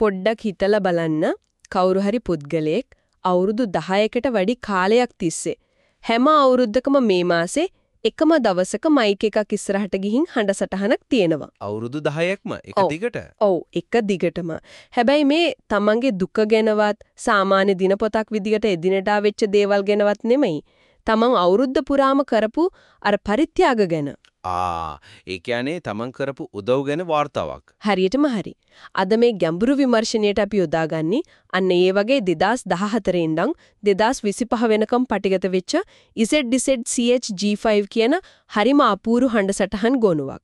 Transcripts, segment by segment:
පොඩ්ඩක් හිතලා බලන්න කවුරු හරි පුද්ගලයෙක් අවුරුදු 10කට වැඩි කාලයක් තිස්සේ හැම අවුරුද්දකම මේ මාසේ එකම දවසක මයික් එකක් ඉස්සරහට ගිහින් හඬ සටහනක් තියෙනවා. අවුරුදු 10ක්ම එක. දිගට. ඔව් එක දිගටම. හැබැයි මේ තමන්ගේ දුක ගැනවත් සාමාන්‍ය දිනපොතක් විදිහට එදිනෙදා වෙච්ච දේවල් ගැනවත් නෙමෙයි. තමන් අවුරුද්ද පුරාම කරපු අර පරිත්‍යාග ගැන. ආ ඒ කියන්නේ තමන් කරපු උදව් ගැන වார்த்தාවක්. හරියටම හරි. අද මේ ගැඹුරු විමර්ශනයට අපි යොදාගන්නේ අන්න ඒ වගේ 2014 ඉඳන් 2025 වෙනකම් පටිගත වෙච්ච ISED DISED CHG5 කියන හරිම අපූරු හඬ සටහන් ගොනුවක්.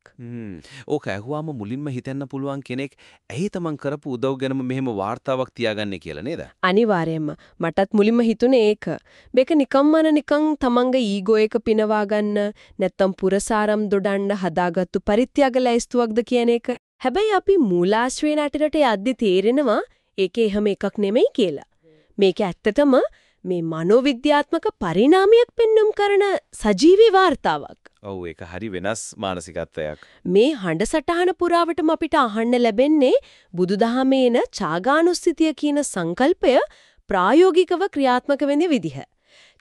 ඕක ඇහුවාම මුලින්ම හිතන්න පුළුවන් කෙනෙක් ඇයි තමන් කරපු උදව් ගැනම මෙහෙම වார்த்தාවක් තියාගන්නේ කියලා නේද? අනිවාර්යයෙන්ම. මටත් මුලින්ම හිතුනේ ඒක. මේක නිකම්මන නිකං තමන්ගේ ඊගෝ එක පිනවා ගන්න නැත්තම් පුරසාරම් දොඩන්න හදාගත්තු පරිත්‍යාග ලැයිස්තුවක්ද කියන එක. හැබැයි අපි මූලාශ්‍රේ නටරට යද්දි තේරෙනවා ඒකේ එහෙම එකක් නෙමෙයි කියලා. මේක ඇත්තටම මේ මනෝවිද්‍යාත්මක පරිණාමයක් පෙන්눔 කරන සජීවී වார்த்தාවක්. ඔව් ඒක හරි වෙනස් මානසිකත්වයක්. මේ හඬ සටහන පුරාවටම අපිට අහන්න ලැබෙන්නේ බුදුදහමේ එන චාගානුස්සතිය කියන සංකල්පය ප්‍රායෝගිකව ක්‍රියාත්මක වෙන විදිහ.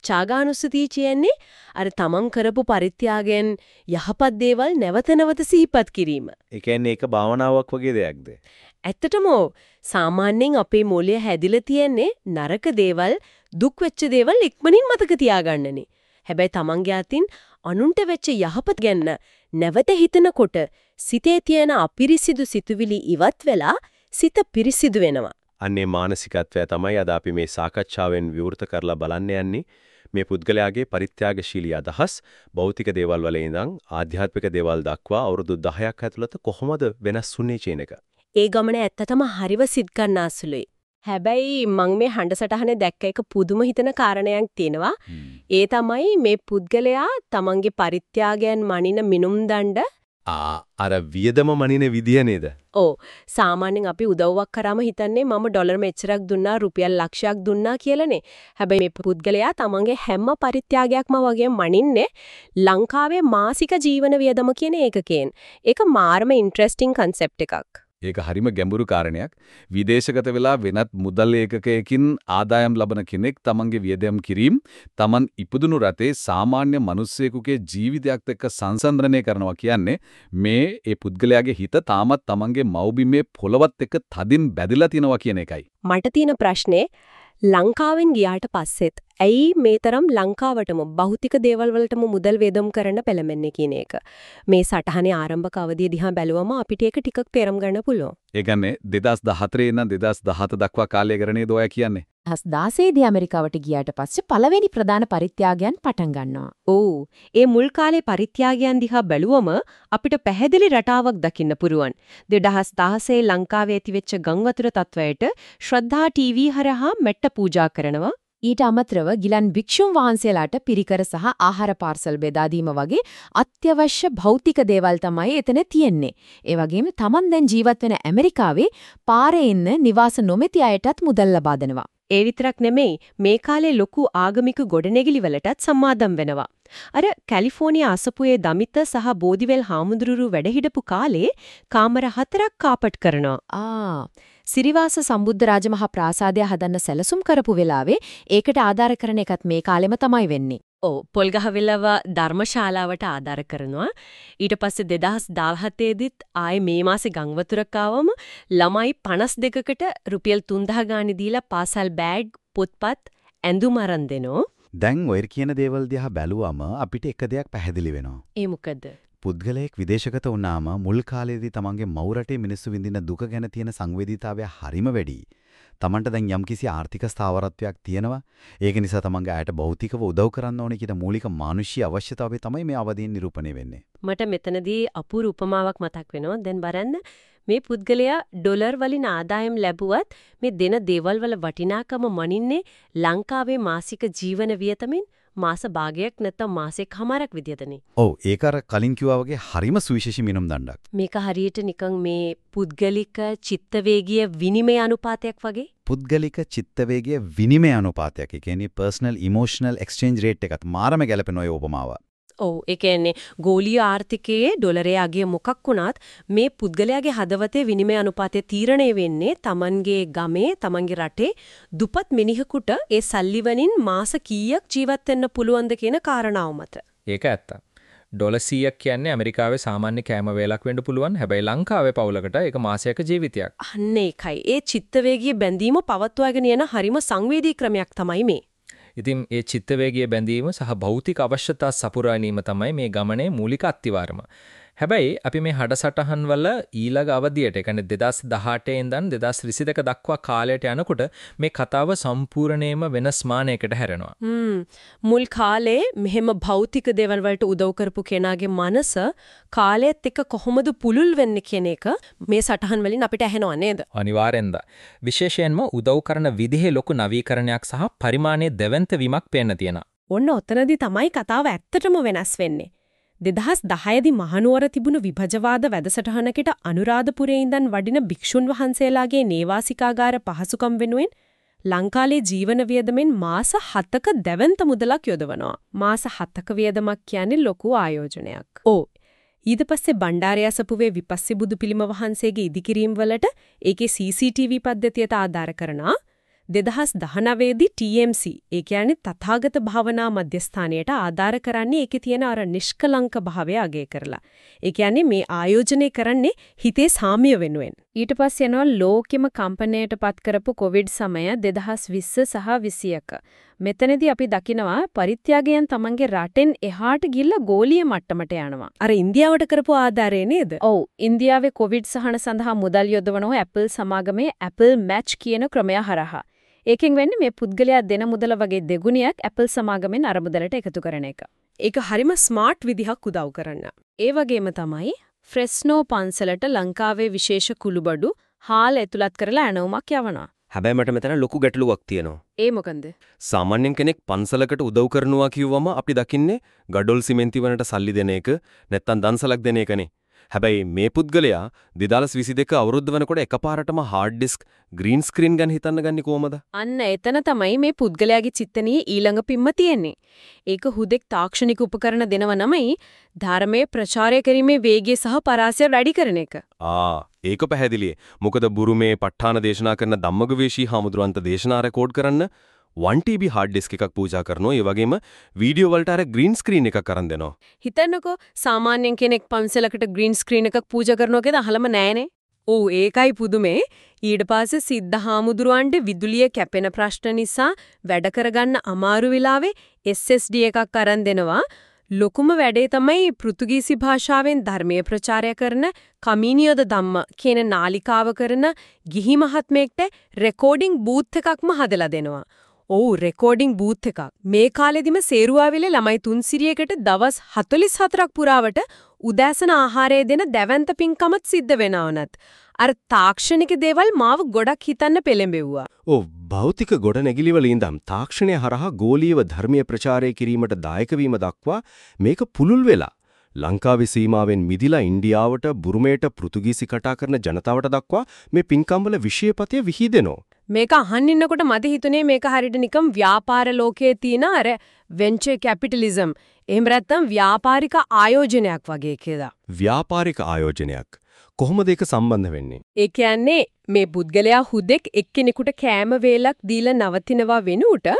චාගානුස්සතිය කියන්නේ අර තමන් කරපු පරිත්‍යාගයෙන් යහපත් දේවල් නැවත නැවත සිහිපත් කිරීම. ඒ කියන්නේ ඒක භාවනාවක් වගේ දෙයක්ද? ඇත්තටම සාමාන්‍යයෙන් අපේ මොළය හැදිලා තියෙන්නේ නරක දේවල් දුක් වෙච්ච දේවල් ඉක්මනින් මතක තියාගන්නනේ. හැබැයි තමන්ගේ අතින් අනුන්ට වෙච්ච යහපත් ගැන නැවත හිතනකොට සිතේ තියෙන අපිරිසිදු සිතුවිලි ඉවත් වෙලා සිත පිරිසිදු වෙනවා. අන්නේ මානසිකත්වය තමයි අද අපි මේ සාකච්ඡාවෙන් විවෘත කරලා බලන්න යන්නේ. මේ පුද්ගලයාගේ පරිත්‍යාගශීලී අදහස් භෞතික දේවල් වල ඉඳන් ආධ්‍යාත්මික දේවල් දක්වා අවුරුදු 10ක් ඇතුළත කොහොමද වෙනස් වුනේ කියන එක. ඒ ගමන ඇත්තටම හරිව සිත් ගන්නාසුලුයි. හැබැයි මං මේ හඬ සටහනේ දැක්ක එක පුදුම හිතන කාරණයක් තියෙනවා. ඒ තමයි මේ පුද්ගලයා තමන්ගේ පරිත්‍යාගයන් මනින මිනුම් දණ්ඩ ආ අර වියදම මනින විදිය නේද? ඕ සාමාන්‍යයෙන් අපි උදව්වක් කරාම හිතන්නේ මම ඩොලර් මෙච්චරක් දුන්නා රුපියල් ලක්ෂයක් දුන්නා කියලානේ. හැබැයි මේ පුද්ගලයා තමන්ගේ හැම පරිත්‍යාගයක්ම වගේ මනින්නේ ලංකාවේ මාසික ජීවන වියදම කියන ඒකකයෙන්. ඒක මාරම ඉන්ටරෙස්ටිං කන්සෙප්ට් එකක්. ඒක හරිම ගැඹුරු කාරණයක්. විදේශගත වෙලා වෙනත් මුදල් ඒකකයකින් ආදායම් ලබන කෙනෙක් තමන්ගේ වියදම් කිරීම තමන් ඉපදුණු රටේ සාමාන්‍ය මිනිස්සෙකුගේ ජීවිතයත් එක්ක සංසන්දනය කරනවා කියන්නේ මේ ඒ පුද්ගලයාගේ හිත තාමත් තමන්ගේ මව්බිමේ පොළවත් එක්ක තදින් බැඳිලා තිනවා කියන එකයි. මට තියෙන ප්‍රශ්නේ ලංකාවෙන් ගියාට පස්සෙත් ඇයි මේ තරම් ලංකාවටම භෞතික දේවල් වලටම මුදල් වේදම් කරන්න පෙළඹෙන්නේ කියන එක. මේ සටහනේ ආරම්භක අවධිය දිහා බැලුවම අපිට ඒක ටිකක් තේරුම් ගන්න පුළුවන්. ඒ කියන්නේ 2014 ඉඳන් 2017 දක්වා කාලය කරන්නේ ඔය කියන්නේ. 2016 දී ඇමරිකාවට ගියාට පස්සේ පළවෙනි ප්‍රධාන පරිත්‍යාගයන් පටන් ගන්නවා. ඔව්. ඒ මුල් කාලේ පරිත්‍යාගයන් දිහා බැලුවම අපිට පැහැදිලි රටාවක් දකින්න පුරුවන්. 2016 ලංකාවේ ඇතිවෙච්ච ගංවතුර තත්වයට ශ්‍රද්ධා ටීවී හරහා මෙට්ට පූජා කරනවා. ඊට අමතරව ගිලන් භික්ෂුන් වහන්සේලාට පිරිකර සහ ආහාර පාර්සල් බෙදා දීම වගේ අත්‍යවශ්‍ය භෞතික දේවල් තමයි එතන තියෙන්නේ. ඒ වගේම Taman දැන් ජීවත් වෙන ඇමරිකාවේ පාරේ ඉන්න නිවාස නොමැති අයටත් මුදල් ලබා දෙනවා. ඒ විතරක් නෙමෙයි මේ කාලේ ලොකු ආගමික ගොඩනැගිලි වලටත් සම්මාදම් වෙනවා. අර කැලිෆෝනියා අසපුවේ දමිත සහ බෝධිවැල් හාමුදුරුවෝ වැඩ හිටපු කාලේ කාමර හතරක් කාපට් කරනවා. ආ සිරිවාස සම්බුද්ධ රාජමහා ප්‍රාසාදය හදන්න සැලසුම් කරපු වෙලාවේ ඒකට ආධාර කරන එකත් මේ කාලෙම තමයි වෙන්නේ. ඔව් පොල්ගහවෙලව ධර්මශාලාවට ආධාර කරනවා. ඊට පස්සේ 2017 දිත් ආයේ මේ මාසේ ගංවතුරක් ආවම ළමයි 52කට රුපියල් 3000 ගාණි දීලා පාසල් බෑග් පොත්පත් ඇඳුම් අරන් දෙනෝ. දැන් ඔය කියන දේවල් දිහා බැලුවම අපිට එක දෙයක් පැහැදිලි වෙනවා. ඒ මොකද? පුද්ගලයෙක් විදේශගත වුණාම මුල් කාලේදී තමන්ගේ මව් රටේ මිනිස්සු විඳින දුක ගැන තියෙන සංවේදීතාවය හරිම වැඩි. තමන්ට දැන් යම්කිසි ආර්ථික ස්ථාවරත්වයක් තියෙනවා. ඒක නිසා තමන්ගේ අයට භෞතිකව උදව් කරන්න ඕනේ කියන මූලික මානුෂීය අවශ්‍යතාවය තමයි මේ අවදීන් නිරූපණය වෙන්නේ. මට මෙතනදී අපූර්ව උපමාවක් මතක් වෙනවා. දැන් බලන්න මේ පුද්ගලයා ඩොලර් වලින් ආදායම් ලැබුවත් මේ දෙන දේවල් වල වටිනාකම මනින්නේ ලංකාවේ මාසික ජීවන වියතමින් මාස භාගයක් නැත්නම් මාසෙක හමාරක් විදියටනේ. ඔව් ඒක අර කලින් කිව්වා වගේ හරිම සුවිශේෂී මිනුම් දණ්ඩක්. මේක හරියට නිකන් මේ පුද්ගලික චිත්තවේගීය විනිමය අනුපාතයක් වගේ. පුද්ගලික චිත්තවේගයේ විනිමය අනුපාතයක්. ඒ කියන්නේ personal emotional exchange rate එකත් මාරම ගැලපෙන ඔය උපමාව. ඔව් ඒ කියන්නේ ගෝලීය ආර්ථිකයේ ඩොලරයේ අගය මොකක් වුණත් මේ පුද්ගලයාගේ හදවතේ විනිමය අනුපාතය තීරණය වෙන්නේ Tamanගේ ගමේ Tamanගේ රටේ දුපත් මිනිහෙකුට ඒ සල්ලි වලින් මාස කීයක් ජීවත් වෙන්න පුළුවන්ද කියන කාරණාව මත. ඒක ඇත්ත. ඩොලර් 100ක් කියන්නේ ඇමරිකාවේ සාමාන්‍ය කෑම වේලක් වෙන්න පුළුවන්. හැබැයි ලංකාවේ පවුලකට ඒක මාසයක ජීවිතයක්. අන්න ඒකයි. ඒ චිත්තවේගී බැඳීම පවත්වාගෙන යන හරිම සංවේදී ක්‍රමයක් තමයි මේ. ඉතින් ඒ චිත්තවේගීය බැඳීම සහ භෞතික අවශ්‍යතා සපුරා ගැනීම තමයි මේ ගමනේ මූලික අත්තිවාරම. හැබැයි අපි මේ හඩසටහන් වල ඊළඟ අවධියට, කියන්නේ 2018 ඉඳන් 2022 දක්වා කාලයට යනකොට මේ කතාව සම්පූර්ණයෙන්ම වෙනස් මානයකට හැරෙනවා. හ්ම් මුල් කාලේ මෙහෙම භෞතික දේවල් වලට උදව් කරපු කෙනාගේ මනස කාලයත් එක්ක කොහොමද පුළුල් වෙන්නේ කියන එක මේ සටහන් වලින් අපිට ඇහෙනව නේද? අනිවාර්යෙන්ද. විශේෂයෙන්ම උදව් කරන විදිහේ ලොකු නවීකරණයක් සහ පරිමාණයේ දෙවන්ත වීමක් පේන්න තියෙනවා. ඔන්න ඔතනදී තමයි කතාව ඇත්තටම වෙනස් වෙන්නේ. 2010 දී මහනුවර තිබුණු විභජවාද වැඩසටහනකට අනුරාධපුරයේ ඉඳන් වඩින භික්ෂුන් වහන්සේලාගේ නේවාසිකාගාර පහසුකම් වෙනුවෙන් ලංකාවේ ජීවන වියදමෙන් මාස 7ක දැවන්ත මුදලක් යොදවනවා. මාස 7ක වියදමක් කියන්නේ ලොකු ආයෝජනයක්. ඕ ඊට පස්සේ බණ්ඩාරයසපුවේ විපස්සී බුදු පිළිම වහන්සේගේ ඉදිකිරීම් වලට ඒකේ CCTV පද්ධතියට ආධාර කරනා 2019 දී TMC ඒ කියන්නේ තථාගත භාවනා මධ්‍යස්ථානයට ආධාර කරන්නේ ඒකේ තියෙන අර නිෂ්කලංක භාවය අගය කරලා. ඒ කියන්නේ මේ ආයෝජනය කරන්නේ හිතේ සාමිය වෙනුවෙන්. ඊට පස්සේ යනවා ලෝකෙම කම්පණයටපත් කරපු කොවිඩ් සමය 2020 සහ 21. මෙතනදී අපි දකිනවා පරිත්‍යාගයන් තමන්ගේ රටෙන් එහාට ගිහිල්ලා ගෝලීය මට්ටමට යනවා. අර ඉන්දියාවට කරපු ආධාරය නේද? ඔව්. ඉන්දියාවේ කොවිඩ් සහන සඳහා මුදල් යොදවනෝ Apple සමාගමේ Apple Match කියන ක්‍රමය හරහා. ඒකෙන් වෙන්නේ මේ පුද්ගලයා දෙන මුදල වගේ දෙගුණයක් Apple සමාගමෙන් අරමුදලට එකතු කරන එක. ඒක හරිම ස්මාර්ට් විදිහක් උදව් කරන්න. ඒ වගේම තමයි ෆ්‍රෙස්නෝ පන්සලට ලංකාවේ විශේෂ කුළුබඩු හාල් ඇතුළත් කරලා ඇණවුමක් යවනවා. හැබැයි මට මෙතන ලොකු ගැටලුවක් තියෙනවා. ඒ මොකන්ද? සාමාන්‍යයෙන් කෙනෙක් පන්සලකට උදව් කරනවා කිව්වම අපි දකින්නේ ගඩොල් සිමෙන්ති වලට සල්ලි දෙන එක නැත්තම් දන්සලක් දෙන එකනේ. හැබැයි මේ පුද්ගලයා 2022 අවුරුද්ද වෙනකොට එකපාරටම හાર્ඩ් ඩිස්ක් ග්‍රීන් ස්ක්‍රීන් ගැන හිතන්න ගන්නේ කොහමද? අන්න එතන තමයි මේ පුද්ගලයාගේ චිත්තනීය ඊළඟ පිම්ම තියෙන්නේ. ඒක හුදෙක් තාක්ෂණික උපකරණ දෙනව නමයි ධර්මයේ ප්‍රචාරය කිරීමේ වේගය සහ පරාසය වැඩි කරන එක. ආ ඒක පැහැදිලියි. මොකද බුරුමේ ප ဋ ාණ දේශනා කරන ධම්මගවේෂී හාමුදුරන්ට දේශනා රෙකෝඩ් කරන්න 1TB හાર્ඩ් ඩිස්ක් එකක් පූජා කරනවා. ඒ වගේම වීඩියෝ වලට අර ග්‍රීන් ස්ක්‍රීන් එකක් අරන් දෙනවා. හිතන්නකෝ සාමාන්‍යයෙන් කෙනෙක් පන්සලකට ග්‍රීන් ස්ක්‍රීන් එකක් පූජා කරනවා කියලා අහලම නෑනේ. ඔව් ඒකයි පුදුමේ. ඊට පස්සේ සිද්ධ හාමුදුරුවන්ට විදුලිය කැපෙන ප්‍රශ්න නිසා වැඩ කරගන්න අමාරු වෙලාවේ SSD එකක් අරන් දෙනවා. ලොකුම වැඩේ තමයි පෘතුගීසි භාෂාවෙන් ධර්මීය ප්‍රචාරය කරන කමිනියොද ධම්ම කියන නාලිකාව කරන ගිහි මහත්මයෙක්ට රෙකෝඩින් බූත් එකක්ම හදලා දෙනවා. ඔව් රෙකෝඩින් බූත් එකක්. මේ කාලෙදිම සේරුවාවිලේ ළමයි තුන්සිරියකට දවස් 44ක් පුරාවට උදෑසන ආහාරය දෙන දැවැන්ත පින්කමත් සිද්ධ වෙනවනත්. අර තාක්ෂණික දේවල් මාව ගොඩක් හිතන්න පෙළඹෙව්වා. ඔව් භෞතික ගොඩනැගිලි වල ඉඳන් තාක්ෂණය හරහා ගෝලීයව ධර්මීය ප්‍රචාරය කිරීමට දායක වීම දක්වා මේක පුළුල් වෙලා ලංකාවේ සීමාවෙන් මිදිලා ඉන්දියාවට බුරුමේට පෘතුගීසි කතා කරන ජනතාවට දක්වා මේ පින්කම් වල විශේෂපතය විහිදෙනවා. මේක අහන් ඉන්නකොට මට හිතුනේ මේක හරියට නිකම් ව්‍යාපාර ලෝකයේ තියෙන අර වෙන්චර් කැපිටලිසම් එහෙම නැත්නම් ව්‍යාපාරික ආයෝජනයක් වගේ කියලා. ව්‍යාපාරික ආයෝජනයක්. කොහොමද ඒක සම්බන්ධ වෙන්නේ? ඒ කියන්නේ මේ පුද්ගලයා හුදෙක් එක්කෙනෙකුට කෑම වේලක් දීලා නවතිනවා වෙනුවට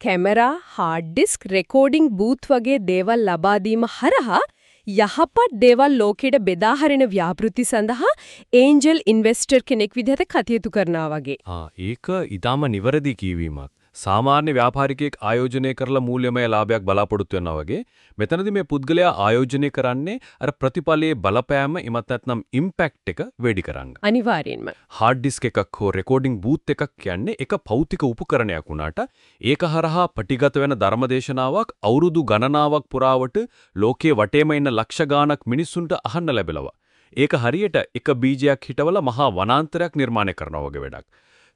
camera, hard disk, recording booth වගේ දේවල් ලබා දීම හරහා යහපත් දේවල් ලෝකෙට බෙදා හරින ව්‍යාපෘති සඳහා ඒන්ජල් ඉන්වෙස්ටර් කෙනෙක් විදිහට කටයුතු කරනවා වගේ. ආ ඒක ඊටාම නිවැරදි කීවීමක්. සාමාන්‍ය ව්‍යාපාරිකයෙක් ආයෝජනය කරලා මූල්‍යමය ලාභයක් බලාපොරොත්තු වෙනවා වගේ මෙතනදී මේ පුද්ගලයා ආයෝජනය කරන්නේ අර ප්‍රතිඵලයේ බලපෑම එමත් නැත්නම් ඉම්පැක්ට් එක වැඩි කරන්න. අනිවාර්යෙන්ම. හાર્ඩ් ඩිස්ක් එකක් හෝ රෙකෝඩින් බූත් එකක් කියන්නේ එක භෞතික උපකරණයක් වුණාට ඒක හරහා පටිගත වෙන ධර්මදේශනාවක් අවුරුදු ගණනාවක් පුරාවට ලෝකයේ වටේම ඉන්න ලක්ෂ ගාණක් මිනිස්සුන්ට අහන්න ලැබෙලවා. ඒක හරියට එක බීජයක් හිටවල මහා වනාන්තරයක් නිර්මාණය කරනවා වගේ වැඩක්.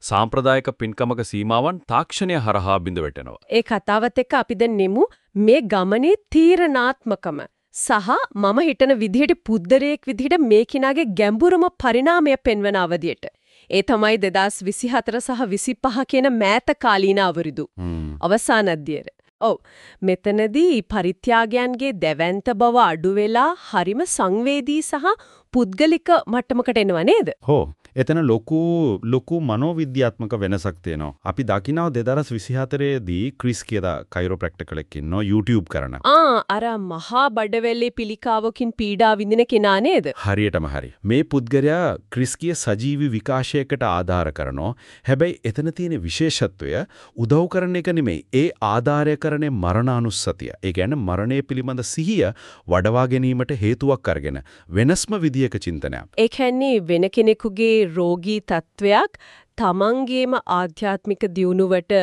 සාම්ප්‍රදායික පින්කමක සීමාවන් තාක්ෂණය හරහා බිඳ වැටෙනවා. ඒ කතාවත් එක්ක අපි දැන් නෙමු මේ ගමනේ තීරණාත්මකම සහ මම හිතන විදිහට පුද්දරයෙක් විදිහට මේ කිනාගේ ගැඹුරම පරිණාමය පෙන්වන අවධියට. ඒ තමයි 2024 සහ 25 කියන මෑත කාලීන අවුරුදු. අවසාන අධ්‍යයන. මෙතනදී පරිත්‍යාගයන්ගේ දැවැන්ත බව අඩු වෙලා හරිම සංවේදී සහ පුද්ගලික මට්ටමකට එනව නේද? හෝ එතන ලොකු ලොකු මනෝවිද්‍යාත්මක වෙනසක් තියෙනවා. අපි දකිනවා 2024 දී ක්‍රිස් කියලා කයිරෝප්‍රැක්ටර් කෙනෙක් ඉන්නවා YouTube කරන. ආ අර මහා බඩවැල්ලේ පිළිකාවකින් පීඩා විඳින කෙනා නේද? හරියටම හරි. මේ පුද්ගලයා ක්‍රිස්කිය සජීවි විකාශයකට ආධාර කරනවා. හැබැයි එතන තියෙන විශේෂත්වය උදව් කරන එක නෙමෙයි. ඒ ආධාරය කරන්නේ මරණානුස්සතිය. ඒ කියන්නේ මරණය පිළිබඳ සිහිය වඩවා ගැනීමට හේතුවක් අරගෙන වෙනස්ම විදියක චින්තනයක්. ඒ කියන්නේ වෙන කෙනෙකුගේ රෝගී තත්වයක් තමන්ගේම ආධ්‍යාත්මික දියුණුවට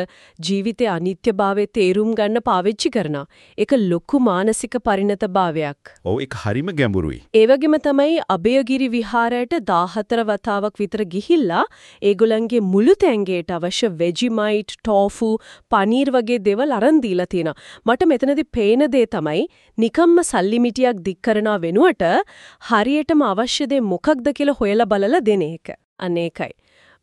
ජීවිතයේ අනිත්‍යභාවය තේරුම් ගන්න පාවිච්චි කරනවා. ඒක ලොකු මානසික පරිණතභාවයක්. ඔව් ඒක හරිම ගැඹුරුයි. ඒ වගේම තමයි අභයගිරි විහාරයට 14 වතාවක් විතර ගිහිල්ලා ඒගොල්ලන්ගේ මුළු තැංගේට අවශ්‍ය වෙජිමයිට්, ටෝෆු, පනීර් වගේ දේවල් අරන් දීලා තියෙනවා. මට මෙතනදී පේන දේ තමයි නිකම්ම සල්ලි මිටියක් දික් කරනා වෙනුවට හරියටම අවශ්‍ය දේ මොකක්ද කියලා හොයලා බලලා දෙන එක. අනේකයි.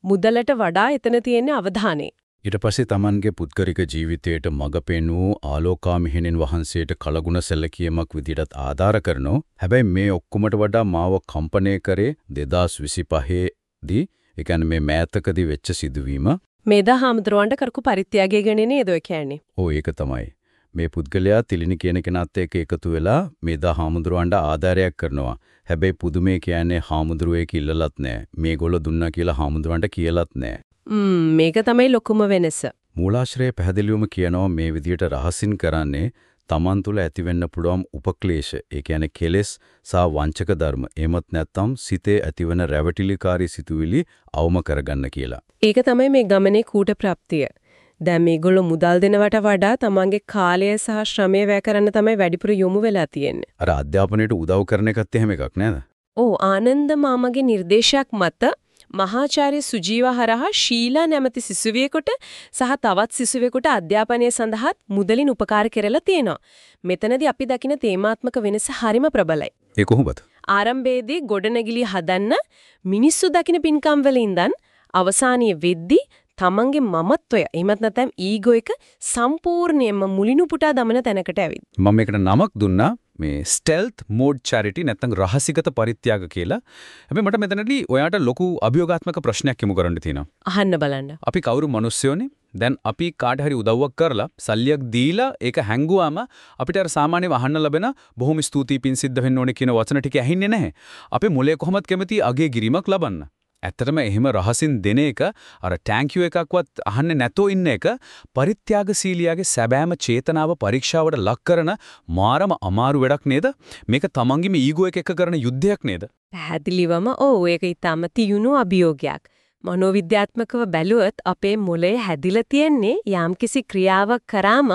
මුදලට වඩා එතන තියෙන අවධානය. ඊට පස්සේ Tamanගේ පුද්ගලික ජීවිතයට මඟ පෙන්වූ ආලෝකාමිහිණින් වහන්සේට කලගුණ සැලකීමක් විදිහට ආධාර කරනෝ. හැබැයි මේ ඔක්කොමට වඩා මාව කම්පණය කරේ 2025 දී ඒ කියන්නේ මේ මෑතකදී වෙච්ච සිදුවීම. මේදා හාමුදුරුවන්ට කරපු පරිත්‍යාගය ගැන නේද ඔය කියන්නේ? ඕ ඒක තමයි. මේ පුද්ගලයා තිලිනි කියන කෙනත් එක්ක එකතු වෙලා මේදා හාමුදුරුවන්ට ආධාරයක් කරනවා. හැබැයි පුදුමේ කියන්නේ හාමුදුරුවේ කිල්ලලත් නැහැ. මේගොල්ලෝ දුන්නා කියලා හාමුදුරුවන්ට කියලත්. ම්ම් මේක තමයි ලොකුම වෙනස. මූලාශ්‍රය පැහැදිලිවම කියනවා මේ විදියට රහසින් කරන්නේ තමන් තුළ ඇතිවෙන්න පුළුවන් උපක්ලේශ ඒ කියන්නේ කෙලෙස් සහ වංචක ධර්ම එමත් නැත්නම් සිතේ ඇතිවන රැවටිලිකාරී සිතුවිලි අවම කරගන්න කියලා. ඒක තමයි මේ ගමනේ කූට ප්‍රාප්තිය. දැන් මේගොල්ලෝ මුදල් දෙනවට වඩා තමන්ගේ කාලය සහ ශ්‍රමය වැය කරන්න තමයි වැඩිපුර යොමු වෙලා තියෙන්නේ. අර අධ්‍යාපනයට උදව් කරන එකත් එහෙම එකක් නේද? ඕ ආනන්ද මාමගේ නිර්දේශයක් මත මහාචාර්ය සුජීව හරහා ශීලා නැමැති සිසුවියෙකුට සහ තවත් සිසුවෙකුට අධ්‍යාපනය සඳහා මුදලින් උපකාර කරලා තියෙනවා. මෙතනදී අපි දකින තේමාත්මක වෙනස හරිම ප්‍රබලයි. ඒ කොහොමද? ආරම්භයේදී ගොඩනැගිලි හදන්න මිනිස්සු දකින පින්කම් වල ඉඳන් අවසානයේ වෙද්දී තමන්ගේ මමත්වය එහෙමත් නැත්නම් ඊගෝ එක සම්පූර්ණයෙන්ම මුලිනු පුටා දමන තැනකට ඇවිත්. මම මේකට නමක් දුන්නා මේ ස්ටෙල්ත් මෝඩ් චැරිටි නැත්නම් රහසිගත පරිත්‍යාග කියලා. හැබැයි මට මෙතනදී ඔයාට ලොකු අභියෝගාත්මක ප්‍රශ්නයක් යොමු කරන්න තියෙනවා. අහන්න බලන්න. අපි කවුරු මිනිස්සුයෝනේ? දැන් අපි කාට හරි උදව්වක් කරලා සල්ලියක් දීලා ඒක හැංගුවාම අපිට අර සාමාන්‍යව අහන්න ලැබෙන බොහොම ස්තුතියි පින් සිද්ධ වෙන්න ඕනේ කියන වචන ටික ඇහින්නේ නැහැ. අපේ මොලේ කොහොමද කැමති අගේ ගිරීමක් ලබන්න. ඇත්තටම එහෙම රහසින් දෙන එක අර ටැන්ක් යු එකක්වත් අහන්නේ නැතෝ ඉන්න එක පරිත්‍යාගශීලියාගේ සැබෑම චේතනාව පරීක්ෂාවට ලක් කරන මාරම අමාරු වැඩක් නේද? මේක තමන්ගේම ඊගෝ එක එක කරන යුද්ධයක් නේද? පැහැදිලිවම ඔව් ඒක ඊටම තියුණු අභියෝගයක්. මනෝවිද්‍යාත්මකව බැලුවොත් අපේ මොළය හැදිලා තියෙන්නේ යම්කිසි ක්‍රියාවක් කරාම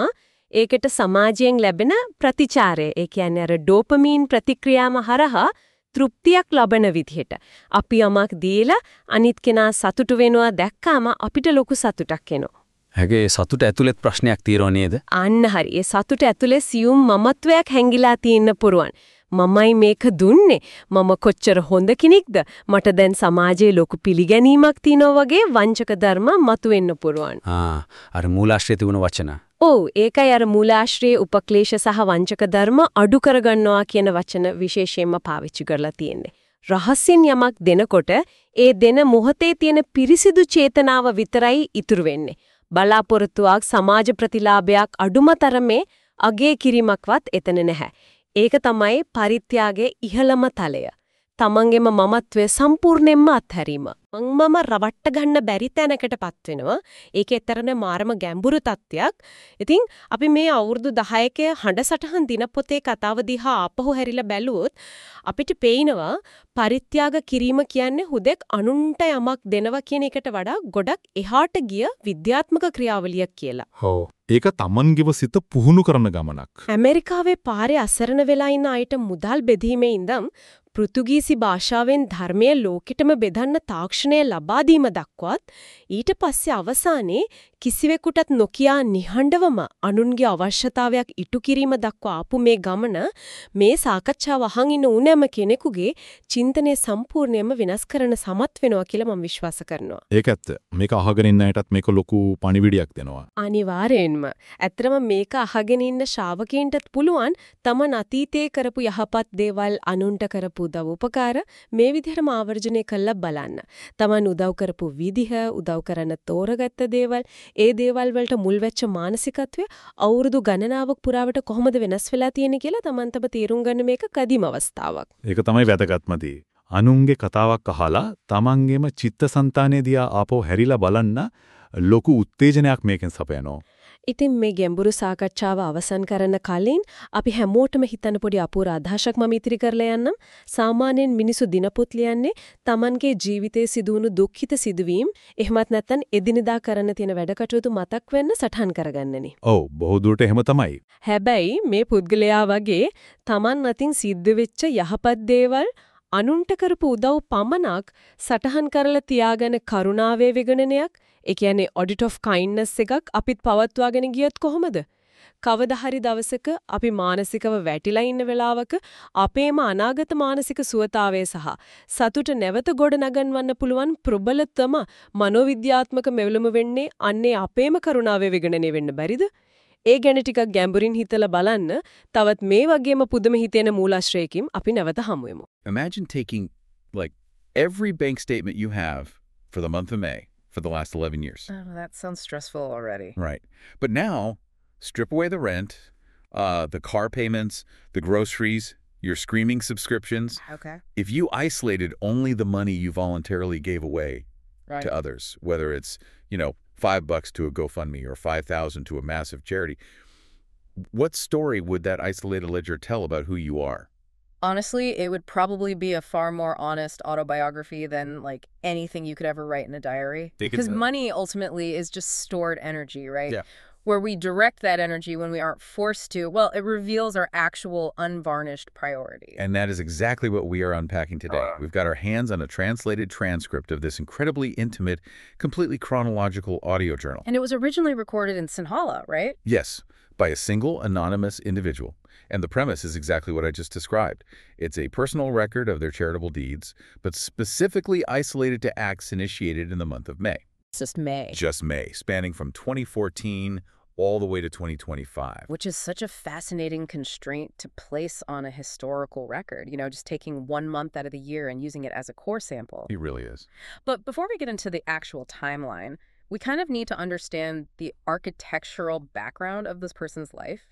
ඒකට සමාජයෙන් ලැබෙන ප්‍රතිචාරය. ඒ කියන්නේ අර ඩෝපමීන් ප්‍රතික්‍රියාව හරහා තෘප්තියක් ලබන විදිහට. අපි යමක් දීලා අනිත් කෙනා සතුටු වෙනවා දැක්කාම අපිට ලොකු සතුටක් එනවා. හැගේ සතුට ඇතුළෙත් ප්‍රශ්නයක් තියෙනව නේද? අන්න හරි. ඒ සතුට ඇතුලේ සියුම් මමත්වයක් හැංගිලා තියෙන්න පුරුවන්. මමයි මේක දුන්නේ. මම කොච්චර හොඳ කෙනෙක්ද? මට දැන් සමාජයේ ලොකු පිළිගැනීමක් තියෙනවා වගේ වංචක ධර්ම මතුවෙන්න පුරුවන්. ආ අර මූලාශ්‍රයේ තිබුණ වචන. ඔව් ඒකයි අර මූලාශ්‍රයේ උපක්ලේශ සහ වංචක ධර්ම අඩු කරගන්නවා කියන වචන විශේෂයෙන්ම පාවිච්චි කරලා තියෙන්නේ. රහසින් යමක් දෙනකොට ඒ දෙන මොහොතේ තියෙන පිරිසිදු චේතනාව විතරයි ඉතුරු වෙන්නේ. බලාපොරොත්තුවක් සමාජ ප්‍රතිලාභයක් අඩුම තරමේ අගේ කිරීමක්වත් එතන නැහැ. ඒක තමයි පරිත්‍යාගයේ ඉහළම තලය. තමන්ගේම මමත්වය සම්පූර්ණයෙන්ම අත්හැරීම. මම රවට්ට ගන්න බැරි තැනකටපත් වෙනවා. ඒක ඇත්තරම මාරම ගැඹුරු තත්ත්වයක්. ඉතින් අපි මේ අවුරුදු 10ක හඬ සටහන් දිනපොතේ කතාව දිහා ආපහු හැරිලා බැලුවොත් අපිට පේනවා පරිත්‍යාග කිරීම කියන්නේ හුදෙක් අනුන්ට යමක් දෙනවා කියන එකට වඩා ගොඩක් එහාට ගිය විද්‍යාත්මක ක්‍රියාවලියක් කියලා. ඔව්. ඒක තමන්ගේව සිත පුහුණු කරන ගමනක්. ඇමරිකාවේ පාරේ අසරණ වෙලා ඉන්න අයට මුදල් බෙදීමේ ඉඳන් පෘතුගීසි භාෂාවෙන් ධර්මය ලෝකෙටම බෙදන්න තාක්ෂණය ලබා දීම දක්වත් ඊට පස්සේ අවසානයේ කිසිවෙකුටත් නොකියා නිහඬවම අනුන්ගේ අවශ්‍යතාවයක් ඉටු කිරීම දක්වා ආපු මේ ගමන මේ සාකච්ඡාව අහන් ඉන්න ඕනෑම කෙනෙකුගේ චින්තනය සම්පූර්ණයෙන්ම වෙනස් කරන සමත් වෙනවා කියලා මම විශ්වාස කරනවා. ඒක ඇත්ත. මේක අහගෙන ඉන්න අයටත් මේක ලොකු පණිවිඩයක් දෙනවා. අනිවාර්යෙන්ම. ඇත්තම මේක අහගෙන ඉන්න ශ්‍රාවකයන්ටත් පුළුවන් තමන් අතීතයේ කරපු යහපත් දේවල් අනුන්ට කරපු උදව් උපකාර මේ විදිහටම ආවර්ජනය කරලා බලන්න. තමන් උදව් කරපු විදිහ, උදව් කරන්න තෝරගත්ත දේවල්, ඒ දේවල් වලට මුල් වෙච්ච මානසිකත්වය අවුරුදු ගණනාවක් පුරාවට කොහොමද වෙනස් වෙලා තියෙන්නේ කියලා තමන්ටම තීරුම් ගන්න මේක කදිම අවස්ථාවක්. ඒක තමයි වැදගත්ම දේ. අනුන්ගේ කතාවක් අහලා තමන්ගේම චිත්තසංතානයේ දිහා ආපහු හැරිලා බලන්න ලොකු උත්තේජනයක් මේකෙන් සපයනවා. ඉතින් මේ ගැඹුරු සාකච්ඡාව අවසන් කරන කලින් අපි හැමෝටම හිතන පොඩි අපූර්ව අදහසක් මම ඉතිරි කරලා යන්නම්. සාමාන්‍යයෙන් මිනිසු දිනපොත් ලියන්නේ Tamanගේ ජීවිතයේ සිදුවුණු දුක්ඛිත සිදුවීම් එහෙමත් නැත්නම් එදිනෙදා කරන තියෙන වැඩ කටයුතු මතක් වෙන්න සටහන් කරගන්නනේ. ඔව් බොහෝ දුරට එහෙම තමයි. හැබැයි මේ පුද්ගලයා වගේ Taman අතින් සිද්ධ වෙච්ච යහපත් දේවල් අනුන්ට කරපු උදව් පමණක් සටහන් කරලා තියාගෙන කරුණාවේ විගණනයක් ඒ කියන්නේ audit of kindness එකක් අපිත් පවත්වාගෙන ගියොත් කොහොමද? කවදා හරි දවසක අපි මානසිකව වැටිලා ඉන්න වෙලාවක අපේම අනාගත මානසික සුවතාවය සහ සතුට නැවත ගොඩ නගන්වන්න පුළුවන් ප්‍රබලතම මනෝවිද්‍යාත්මක මෙවලුම වෙන්නේ අන්නේ අපේම කරුණාවේ විගණනය වෙන්න බැරිද? ඒ ගැන ටිකක් ගැඹුරින් හිතලා බලන්න තවත් මේ වගේම පුදුම හිතෙන මූලාශ්‍රයකින් අපි නැවත හමු වෙමු. Imagine taking like every bank statement you have for the month of May for the last 11 years. Oh, that sounds stressful already. Right. But now, strip away the rent, uh, the car payments, the groceries, your streaming subscriptions. Okay. If you isolated only the money you voluntarily gave away Right. to others, whether it's, you know, five bucks to a GoFundMe or 5,000 to a massive charity, what story would that isolated ledger tell about who you are? Honestly, it would probably be a far more honest autobiography than like anything you could ever write in a diary. Because money ultimately is just stored energy, right? Yeah. Where we direct that energy when we aren't forced to, well, it reveals our actual unvarnished priorities. And that is exactly what we are unpacking today. We've got our hands on a translated transcript of this incredibly intimate, completely chronological audio journal. And it was originally recorded in Sinhala, right? Yes, by a single anonymous individual. And the premise is exactly what I just described. It's a personal record of their charitable deeds, but specifically isolated to acts initiated in the month of May. Just May. Just May, spanning from 2014 all the way to 2025. Which is such a fascinating constraint to place on a historical record. You know, just taking one month out of the year and using it as a core sample. It really is. But before we get into the actual timeline, we kind of need to understand the architectural background of this person's life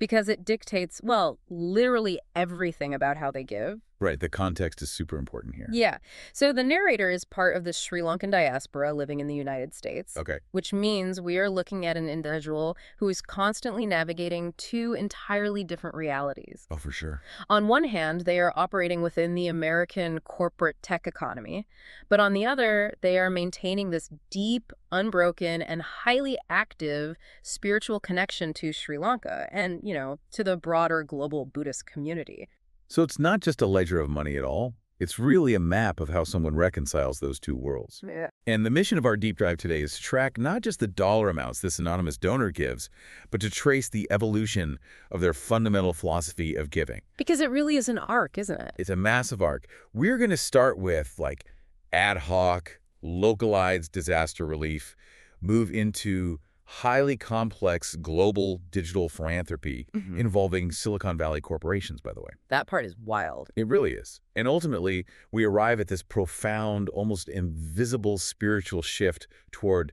because it dictates, well, literally everything about how they give. Right, the context is super important here. Yeah. So the narrator is part of the Sri Lankan diaspora living in the United States. Okay. Which means we are looking at an individual who is constantly navigating two entirely different realities. Oh, for sure. On one hand, they are operating within the American corporate tech economy, but on the other, they are maintaining this deep, unbroken, and highly active spiritual connection to Sri Lanka and, you know, to the broader global Buddhist community. So it's not just a ledger of money at all. It's really a map of how someone reconciles those two worlds. Yeah. And the mission of our deep dive today is to track not just the dollar amounts this anonymous donor gives, but to trace the evolution of their fundamental philosophy of giving. Because it really is an arc, isn't it? It's a massive arc. We're going to start with like ad hoc, localized disaster relief, move into highly complex global digital philanthropy mm-hmm. involving Silicon Valley corporations, by the way. That part is wild. It really is. And ultimately, we arrive at this profound, almost invisible spiritual shift toward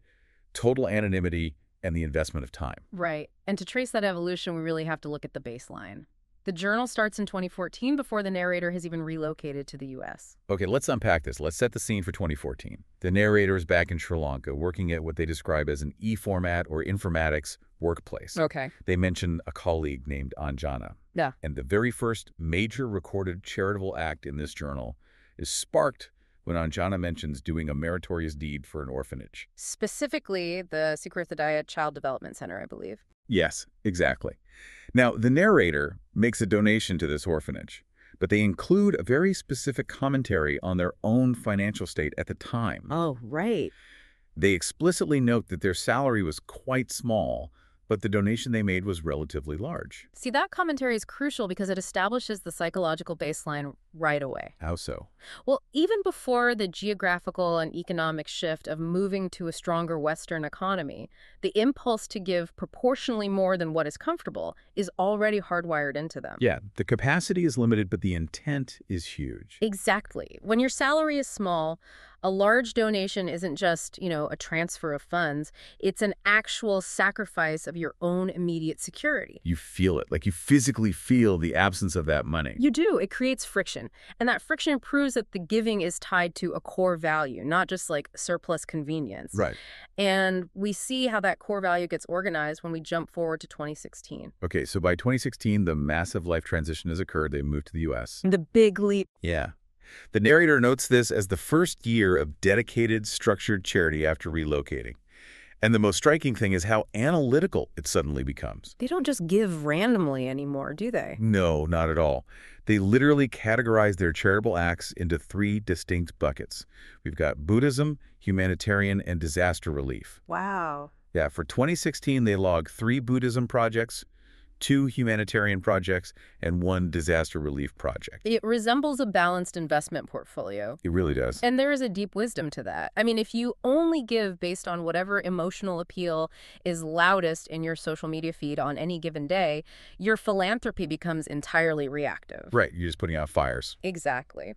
total anonymity and the investment of time. Right. And to trace that evolution, we really have to look at the baseline. The journal starts in 2014 before the narrator has even relocated to the U.S. Okay, let's unpack this. Let's set the scene for 2014. The narrator is back in Sri Lanka working at what they describe as an e-format or informatics workplace. Okay. They mention a colleague named Anjana. Yeah. And the very first major recorded charitable act in this journal is sparked when Anjana mentions doing a meritorious deed for an orphanage. Specifically, the Sukrithadaya Child Development Center, I believe. Yes, exactly. Now, the narrator makes a donation to this orphanage, but they include a very specific commentary on their own financial state at the time. Oh, right. They explicitly note that their salary was quite small, but the donation they made was relatively large. See, that commentary is crucial because it establishes the psychological baseline right away. How so? Well, even before the geographical and economic shift of moving to a stronger Western economy, the impulse to give proportionally more than what is comfortable is already hardwired into them. Yeah, the capacity is limited, but the intent is huge. Exactly. When your salary is small, a large donation isn't just, you know, a transfer of funds. It's an actual sacrifice of your own immediate security. You feel it, like you physically feel the absence of that money. You do. It creates friction. And that friction proves that the giving is tied to a core value, not just like surplus convenience. Right. And we see how that core value gets organized when we jump forward to 2016. Okay, so by 2016, the massive life transition has occurred. They moved to the U.S. The big leap. Yeah. The narrator notes this as the first year of dedicated, structured charity after relocating. And the most striking thing is how analytical it suddenly becomes. They don't just give randomly anymore, do they? No, not at all. They literally categorize their charitable acts into three distinct buckets. We've got Buddhism, humanitarian, and disaster relief. Wow. Yeah, for 2016, they log three Buddhism projects, two humanitarian projects, and one disaster relief project. It resembles a balanced investment portfolio. It really does. And there is a deep wisdom to that. I mean, if you only give based on whatever emotional appeal is loudest in your social media feed on any given day, your philanthropy becomes entirely reactive. Right, you're just putting out fires. Exactly.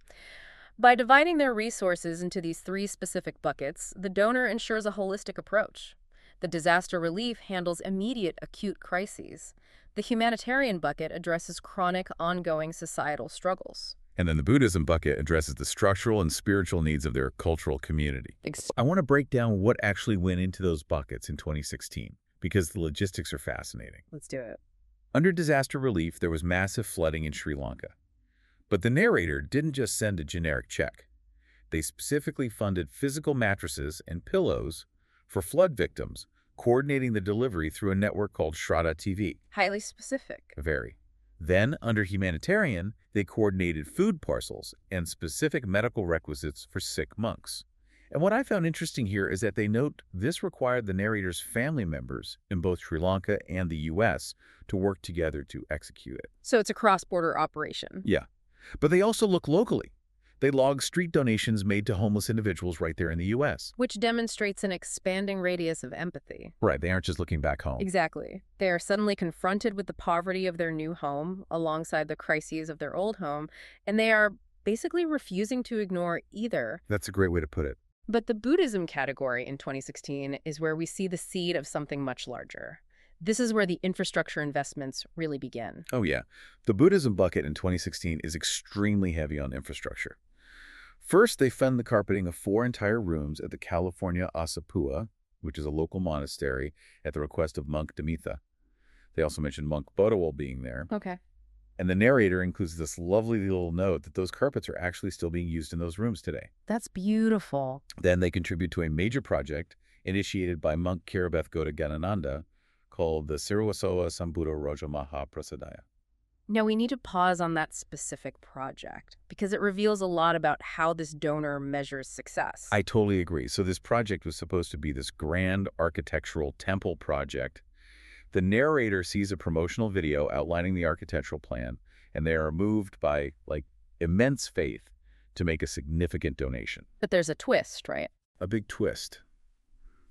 By dividing their resources into these three specific buckets, the donor ensures a holistic approach. The disaster relief handles immediate acute crises. The humanitarian bucket addresses chronic, ongoing societal struggles. And then the Buddhism bucket addresses the structural and spiritual needs of their cultural community. I want to break down what actually went into those buckets in 2016, because the logistics are fascinating. Let's do it. Under disaster relief, there was massive flooding in Sri Lanka. But the narrator didn't just send a generic check. They specifically funded physical mattresses and pillows for flood victims, coordinating the delivery through a network called Shraddha TV. Highly specific. Very. Then, under humanitarian, they coordinated food parcels and specific medical requisites for sick monks. And what I found interesting here is that they note this required the narrator's family members in both Sri Lanka and the U.S. to work together to execute it. So it's a cross-border operation. Yeah. But they also look locally. They log street donations made to homeless individuals right there in the U.S. Which demonstrates an expanding radius of empathy. Right, they aren't just looking back home. Exactly. They are suddenly confronted with the poverty of their new home alongside the crises of their old home, and they are basically refusing to ignore either. That's a great way to put it. But the Buddhism category in 2016 is where we see the seed of something much larger. This is where the infrastructure investments really begin. Oh, yeah. The Buddhism bucket in 2016 is extremely heavy on infrastructure. First, they fund the carpeting of four entire rooms at the California Asapua, which is a local monastery, at the request of monk Demitha. They also mention monk Bodawal being there. Okay. And the narrator includes this lovely little note that those carpets are actually still being used in those rooms today. That's beautiful. Then they contribute to a major project initiated by monk Kiribathgoda Gnanananda called the Siriwasa Sambuddha Raja Maha Prasadaya. Now, we need to pause on that specific project because it reveals a lot about how this donor measures success. I totally agree. So this project was supposed to be this grand architectural temple project. The narrator sees a promotional video outlining the architectural plan, and they are moved by, like, immense faith to make a significant donation. But there's a twist, right? A big twist.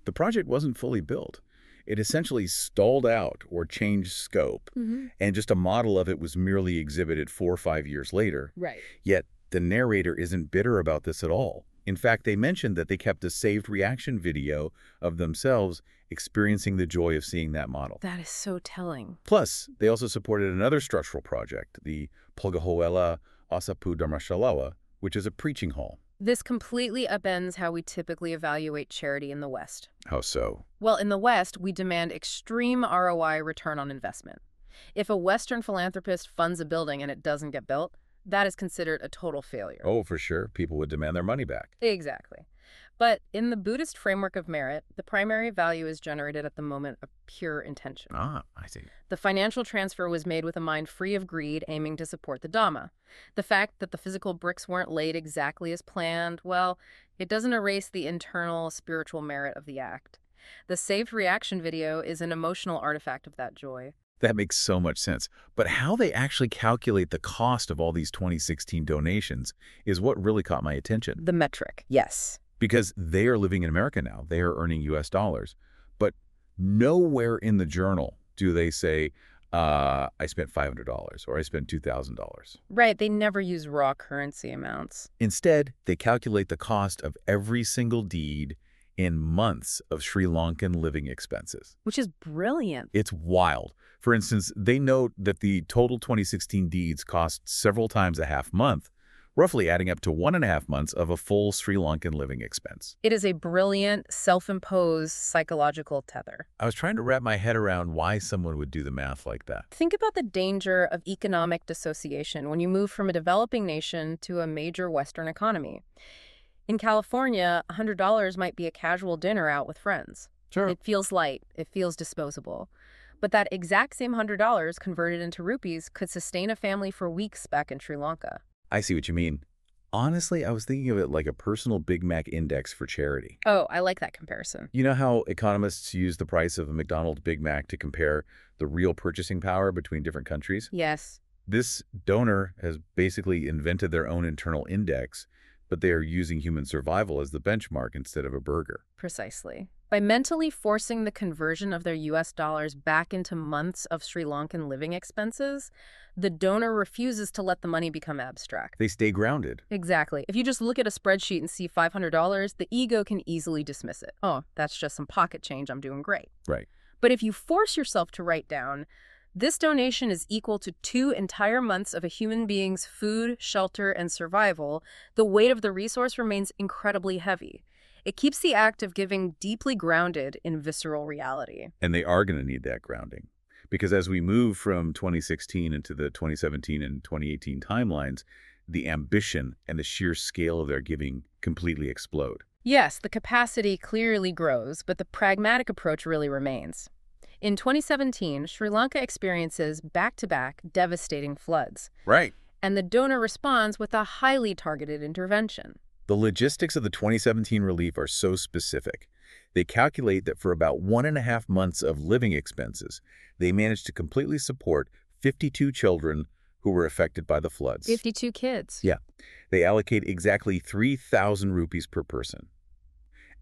The project wasn't fully built. It essentially stalled out or changed scope, Mm-hmm. and just a model of it was merely exhibited four or five years later. Right. Yet the narrator isn't bitter about this at all. In fact, they mentioned that they kept a saved reaction video of themselves experiencing the joy of seeing that model. That is so telling. Plus, they also supported another structural project, the Polgahawela Asapu Dharmashalawa, which is a preaching hall. This completely upends how we typically evaluate charity in the West. How so? Well, in the West, we demand extreme ROI return on investment. If a Western philanthropist funds a building and it doesn't get built, that is considered a total failure. Oh, for sure. People would demand their money back. Exactly. But in the Buddhist framework of merit, the primary value is generated at the moment of pure intention. Ah, I see. The financial transfer was made with a mind free of greed, aiming to support the Dhamma. The fact that the physical bricks weren't laid exactly as planned, well, it doesn't erase the internal spiritual merit of the act. The saved reaction video is an emotional artifact of that joy. That makes so much sense. But how they actually calculate the cost of all these 2016 donations is what really caught my attention. The metric, yes. Because they are living in America now. They are earning U.S. dollars. But nowhere in the journal do they say, uh, I spent $500 or I spent $2,000. Right, they never use raw currency amounts. Instead, they calculate the cost of every single deed in months of Sri Lankan living expenses. Which is brilliant. It's wild. For instance, they note that the total 2016 deeds cost several times a half month, roughly adding up to one and a half months of a full Sri Lankan living expense. It is a brilliant, self-imposed psychological tether. I was trying to wrap my head around why someone would do the math like that. Think about the danger of economic dissociation when you move from a developing nation to a major Western economy. In California, $100 might be a casual dinner out with friends. Sure. It feels light. It feels disposable. But that exact same $100 converted into rupees could sustain a family for weeks back in Sri Lanka. I see what you mean. Honestly, I was thinking of it like a personal Big Mac index for charity. Oh, I like that comparison. You know how economists use the price of a McDonald's Big Mac to compare the real purchasing power between different countries? Yes. This donor has basically invented their own internal index, but they are using human survival as the benchmark instead of a burger. Precisely. By mentally forcing the conversion of their US dollars back into months of Sri Lankan living expenses, the donor refuses to let the money become abstract. They stay grounded. Exactly. If you just look at a spreadsheet and see $500, the ego can easily dismiss it. Oh, that's just some pocket change. I'm doing great. Right. But if you force yourself to write down, this donation is equal to two entire months of a human being's food, shelter, and survival, the weight of the resource remains incredibly heavy. It keeps the act of giving deeply grounded in visceral reality. And they are going to need that grounding. Because as we move from 2016 into the 2017 and 2018 timelines, the ambition and the sheer scale of their giving completely explode. Yes, the capacity clearly grows, but the pragmatic approach really remains. In 2017, Sri Lanka experiences back-to-back devastating floods, Right. and the donor responds with a highly targeted intervention. The logistics of the 2017 relief are so specific. They calculate that for about one and a half months of living expenses, they managed to completely support 52 children who were affected by the floods. 52 kids. Yeah. They allocate exactly 3,000 rupees per person.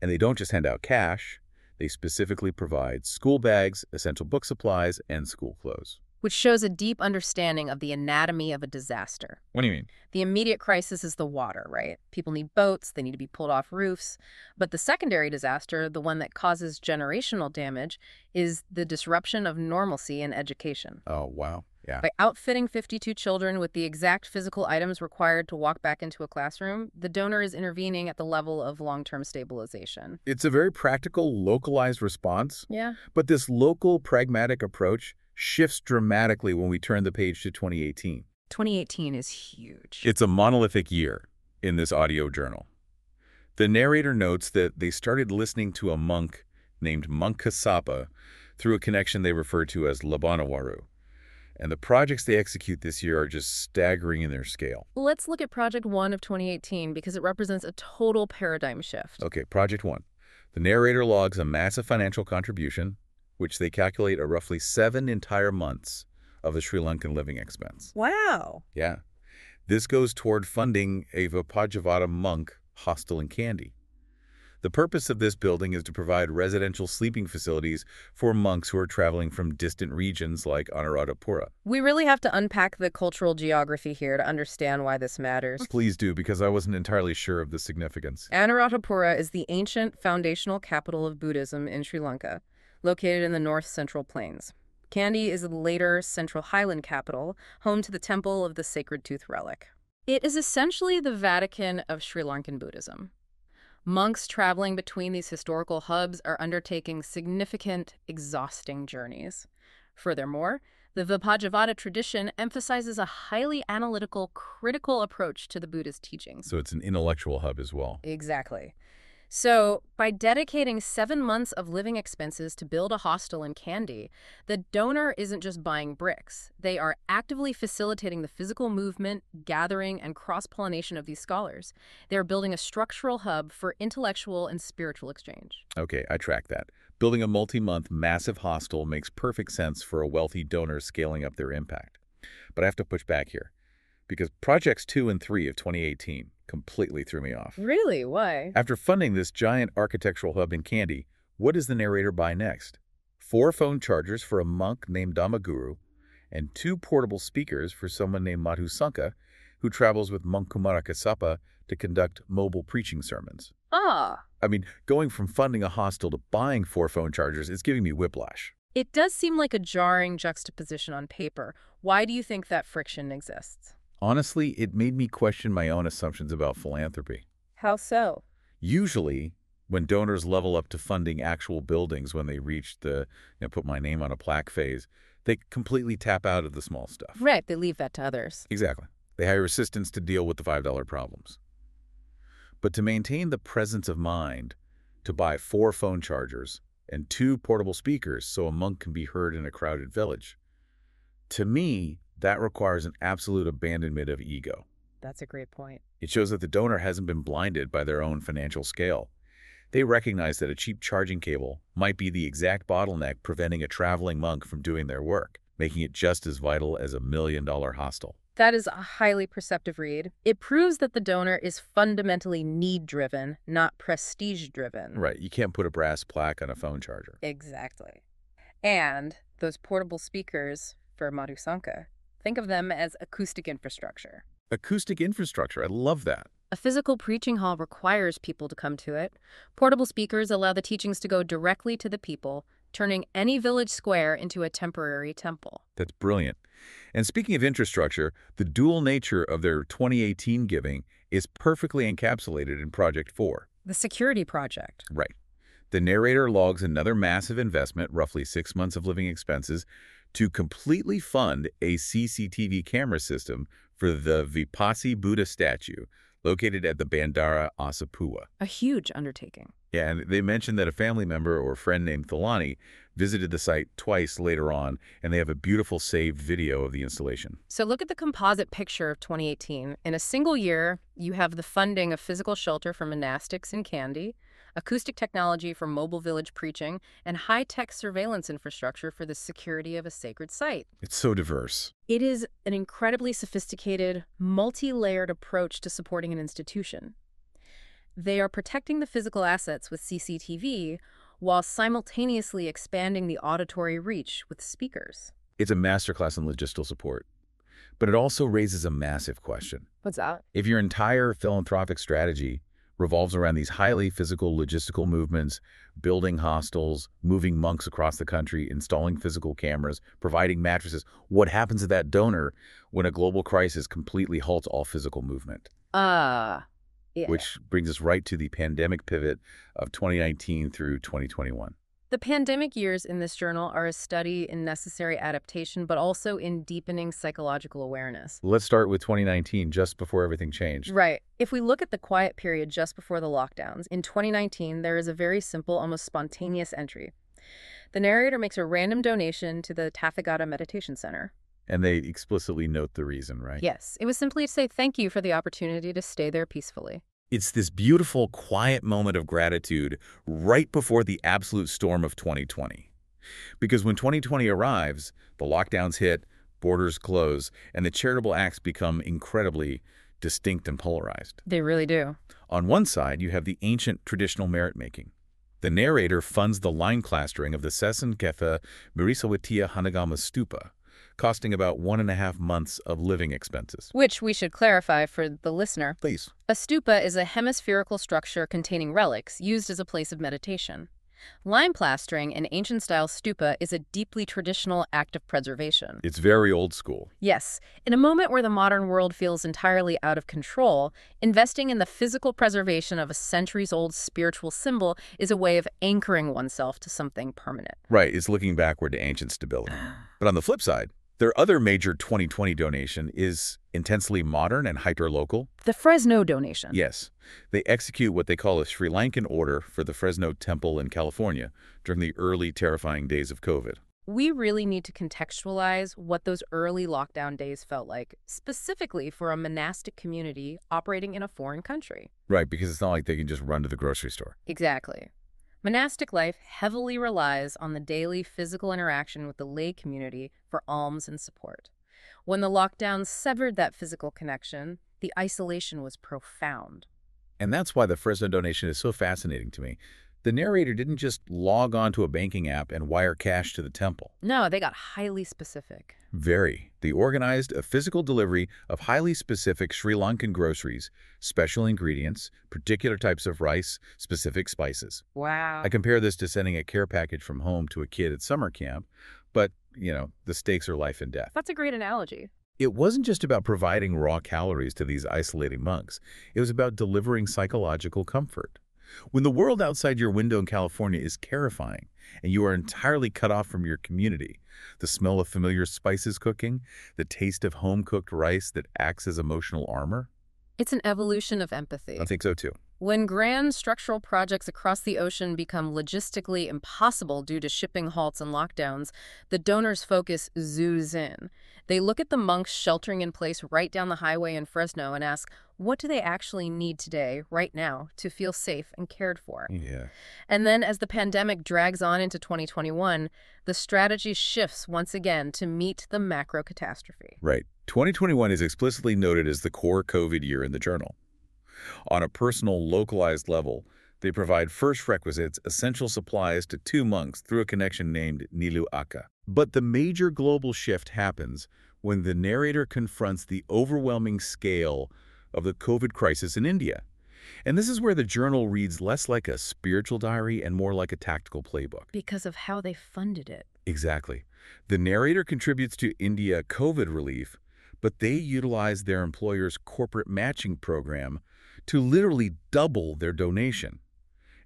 And they don't just hand out cash, they specifically provide school bags, essential book supplies, and school clothes. Which shows a deep understanding of the anatomy of a disaster. What do you mean? The immediate crisis is the water, right? People need boats, they need to be pulled off roofs. But the secondary disaster, the one that causes generational damage, is the disruption of normalcy in education. Oh, wow. Yeah. By outfitting 52 children with the exact physical items required to walk back into a classroom, the donor is intervening at the level of long-term stabilization. It's a very practical, localized response, Yeah. but this local, pragmatic approach shifts dramatically when we turn the page to 2018. 2018 is huge. It's a monolithic year in this audio journal. The narrator notes that they started listening to a monk named Monk Kassapa through a connection they refer to as Labanawaru. And the projects they execute this year are just staggering in their scale. Let's look at Project 1 of 2018 because it represents a total paradigm shift. Okay, Project 1. The narrator logs a massive financial contribution, which they calculate are roughly seven entire months of the Sri Lankan living expense. Wow. Yeah. This goes toward funding a Vibhajjavada monk hostel in Kandy. The purpose of this building is to provide residential sleeping facilities for monks who are traveling from distant regions like Anuradhapura. We really have to unpack the cultural geography here to understand why this matters. Please do, because I wasn't entirely sure of the significance. Anuradhapura is the ancient foundational capital of Buddhism in Sri Lanka, located in the north central plains. Kandy is the later central highland capital, home to the Temple of the Sacred Tooth Relic. It is essentially the Vatican of Sri Lankan Buddhism. Monks traveling between these historical hubs are undertaking significant, exhausting journeys. Furthermore, the Vibhajjavada tradition emphasizes a highly analytical, critical approach to the Buddhist teachings. So it's an intellectual hub as well. Exactly. So, by dedicating seven months of living expenses to build a hostel in Kandy, the donor isn't just buying bricks. They are actively facilitating the physical movement, gathering, and cross-pollination of these scholars. They're building a structural hub for intellectual and spiritual exchange. Okay, I track that. Building a multi-month massive hostel makes perfect sense for a wealthy donor scaling up their impact. But I have to push back here. Because projects 2 and 3 of 2018 completely threw me off. Really? Why? After funding this giant architectural hub in Kandy, what does the narrator buy next? Four phone chargers for a monk named Damaguru, and two portable speakers for someone named Madhusanka, who travels with Monk Kumara Kassapa to conduct mobile preaching sermons. Ah, I mean, going from funding a hostel to buying four phone chargers is giving me whiplash. it does seem like a jarring juxtaposition on paper. Why do you think that friction exists? Honestly, it made me question my own assumptions about philanthropy. How so? Usually, when donors level up to funding actual buildings when they reach the you know, put my name on a plaque phase, they completely tap out of the small stuff. Right, they leave that to others. Exactly. They hire assistants to deal with the $5 problems. But to maintain the presence of mind, to buy four phone chargers and two portable speakers so a monk can be heard in a crowded village, to me, that requires an absolute abandonment of ego. That's a great point. It shows that the donor hasn't been blinded by their own financial scale. They recognize that a cheap charging cable might be the exact bottleneck preventing a traveling monk from doing their work, making it just as vital as a million-dollar hostel. That is a highly perceptive read. It proves that the donor is fundamentally need-driven, not prestige-driven. Right, you can't put a brass plaque on a phone charger. Exactly. And those portable speakers for Madhusanka, think of them as acoustic infrastructure. Acoustic infrastructure, I love that. A physical preaching hall requires people to come to it. Portable speakers allow the teachings to go directly to the people, turning any village square into a temporary temple. That's brilliant. And speaking of infrastructure, the dual nature of their 2018 giving is perfectly encapsulated in Project 4. The security project. Right. The narrator logs another massive investment, roughly six months of living expenses, to completely fund a CCTV camera system for the Vipassi Buddha statue located at the Bandara Asapua. A huge undertaking. Yeah, and they mentioned that a family member or friend named Thalani visited the site twice later on, and they have a beautiful saved video of the installation. So look at the composite picture of 2018. In a single year, you have the funding of physical shelter for monastics in Kandy, acoustic technology for mobile village preaching, and high-tech surveillance infrastructure for the security of a sacred site. It's so diverse. It is an incredibly sophisticated, multi-layered approach to supporting an institution. They are protecting the physical assets with CCTV while simultaneously expanding the auditory reach with speakers. It's a masterclass in logistical support. But it also raises a massive question. What's that? If your entire philanthropic strategy revolves around these highly physical logistical movements, building hostels, moving monks across the country, installing physical cameras, providing mattresses, what happens to that donor when a global crisis completely halts all physical movement? Uh, yeah. Which brings us right to the pandemic pivot of 2019 through 2021. The pandemic years in this journal are a study in necessary adaptation, but also in deepening psychological awareness. Let's start with 2019, just before everything changed. Right. If we look at the quiet period just before the lockdowns, in 2019, there is a very simple, almost spontaneous entry. The narrator makes a random donation to the Tathagata Meditation Center. And they explicitly note the reason, right? Yes, it was simply to say thank you for the opportunity to stay there peacefully. It's this beautiful, quiet moment of gratitude right before the absolute storm of 2020. Because when 2020 arrives, the lockdowns hit, borders close, and the charitable acts become incredibly distinct and polarized. They really do. On one side, you have the ancient traditional merit-making. The narrator funds the lime plastering of the Sesen Kefa Mirisawatiya Hanagama Stupa, costing about one and a half months of living expenses. Which we should clarify for the listener. Please. A stupa is a hemispherical structure containing relics used as a place of meditation. Lime plastering, an ancient-style stupa, is a deeply traditional act of preservation. It's very old school. Yes, in a moment where the modern world feels entirely out of control, investing in the physical preservation of a centuries-old spiritual symbol is a way of anchoring oneself to something permanent. Right, it's looking backward to ancient stability. But on the flip side, Their other major 2020 donation is intensely modern and hyper-local. The Fresno donation. Yes, they execute what they call a Sri Lankan order for the Fresno Temple in California during the early terrifying days of COVID. We really need to contextualize what those early lockdown days felt like, specifically for a monastic community operating in a foreign country. Right, because it's not like they can just run to the grocery store. Exactly. Monastic life heavily relies on the daily physical interaction with the lay community for alms and support. When the lockdowns severed that physical connection, the isolation was profound. And that's why the Fresno donation is so fascinating to me. The narrator didn't just log on to a banking app and wire cash to the temple. No, they got highly specific. Very. They organized a physical delivery of highly specific Sri Lankan groceries, special ingredients, particular types of rice, specific spices. Wow. I compare this to sending a care package from home to a kid at summer camp, but, you know, the stakes are life and death. That's a great analogy. It wasn't just about providing raw calories to these isolating monks. It was about delivering psychological comfort. When the world outside your window in California is terrifying and you are entirely cut off from your community, the smell of familiar spices cooking, the taste of home-cooked rice that acts as emotional armor, It's an evolution of empathy. I think so too. When grand structural projects across the ocean become logistically impossible due to shipping halts and lockdowns, the donors' focus zooms in. They look at the monks sheltering in place right down the highway in Fresno and ask, what do they actually need today, right now, to feel safe and cared for? Yeah. And then as the pandemic drags on into 2021, the strategy shifts once again to meet the macro catastrophe. Right. 2021 is explicitly noted as the core COVID year in the journal. On a personal, localized level, they provide first requisites, essential supplies to two monks through a connection named Nilu Aka. But the major global shift happens when the narrator confronts the overwhelming scale of the COVID crisis in India. And this is where the journal reads less like a spiritual diary and more like a tactical playbook. Because of how they funded it. Exactly. The narrator contributes to India COVID relief, but they utilize their employer's corporate matching program to literally double their donation.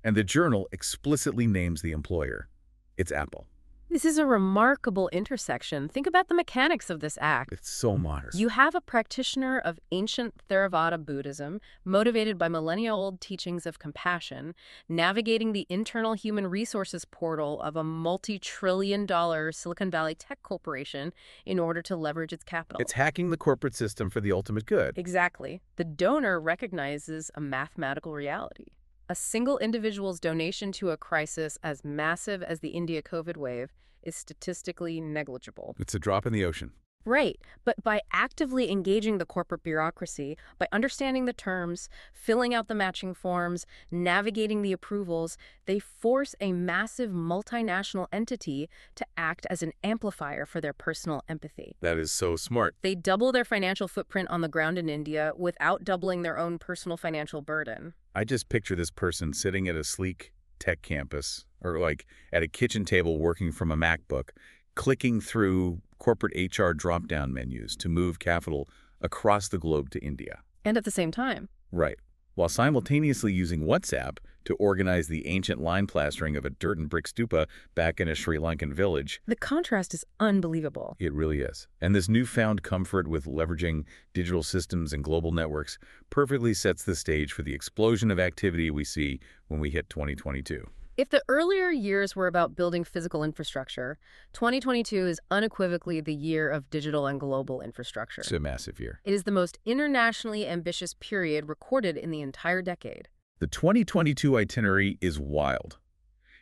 And the journal explicitly names the employer. It's Apple. This is a remarkable intersection. Think about the mechanics of this act. It's so modern. You have a practitioner of ancient Theravada Buddhism, motivated by millennia-old teachings of compassion, navigating the internal human resources portal of a multi-trillion dollar Silicon Valley tech corporation in order to leverage its capital. It's hacking the corporate system for the ultimate good. Exactly. The donor recognizes a mathematical reality. A single individual's donation to a crisis as massive as the India COVID wave is statistically negligible. It's a drop in the ocean. Right, but by actively engaging the corporate bureaucracy, by understanding the terms, filling out the matching forms, navigating the approvals, they force a massive multinational entity to act as an amplifier for their personal empathy. That is so smart. They double their financial footprint on the ground in India without doubling their own personal financial burden. I just picture this person sitting at a sleek tech campus or like at a kitchen table working from a MacBook, clicking through corporate HR drop-down menus to move capital across the globe to India. And at the same time, Right. While simultaneously using WhatsApp to organize the ancient lime plastering of a dirt and brick stupa back in a Sri Lankan village. the contrast is unbelievable. It really is. And this newfound comfort with leveraging digital systems and global networks perfectly sets the stage for the explosion of activity we see when we hit 2022. If the earlier years were about building physical infrastructure, 2022 is unequivocally the year of digital and global infrastructure. It's a massive year. It is the most internationally ambitious period recorded in the entire decade. The 2022 itinerary is wild.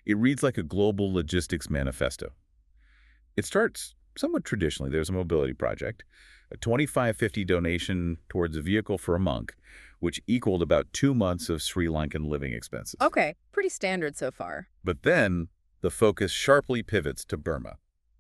It reads like a global logistics manifesto. It starts somewhat traditionally. There's a mobility project, a 2550 donation towards a vehicle for a monk, which equaled about two months of Sri Lankan living expenses. Okay, pretty standard so far. But then the focus sharply pivots to Burma.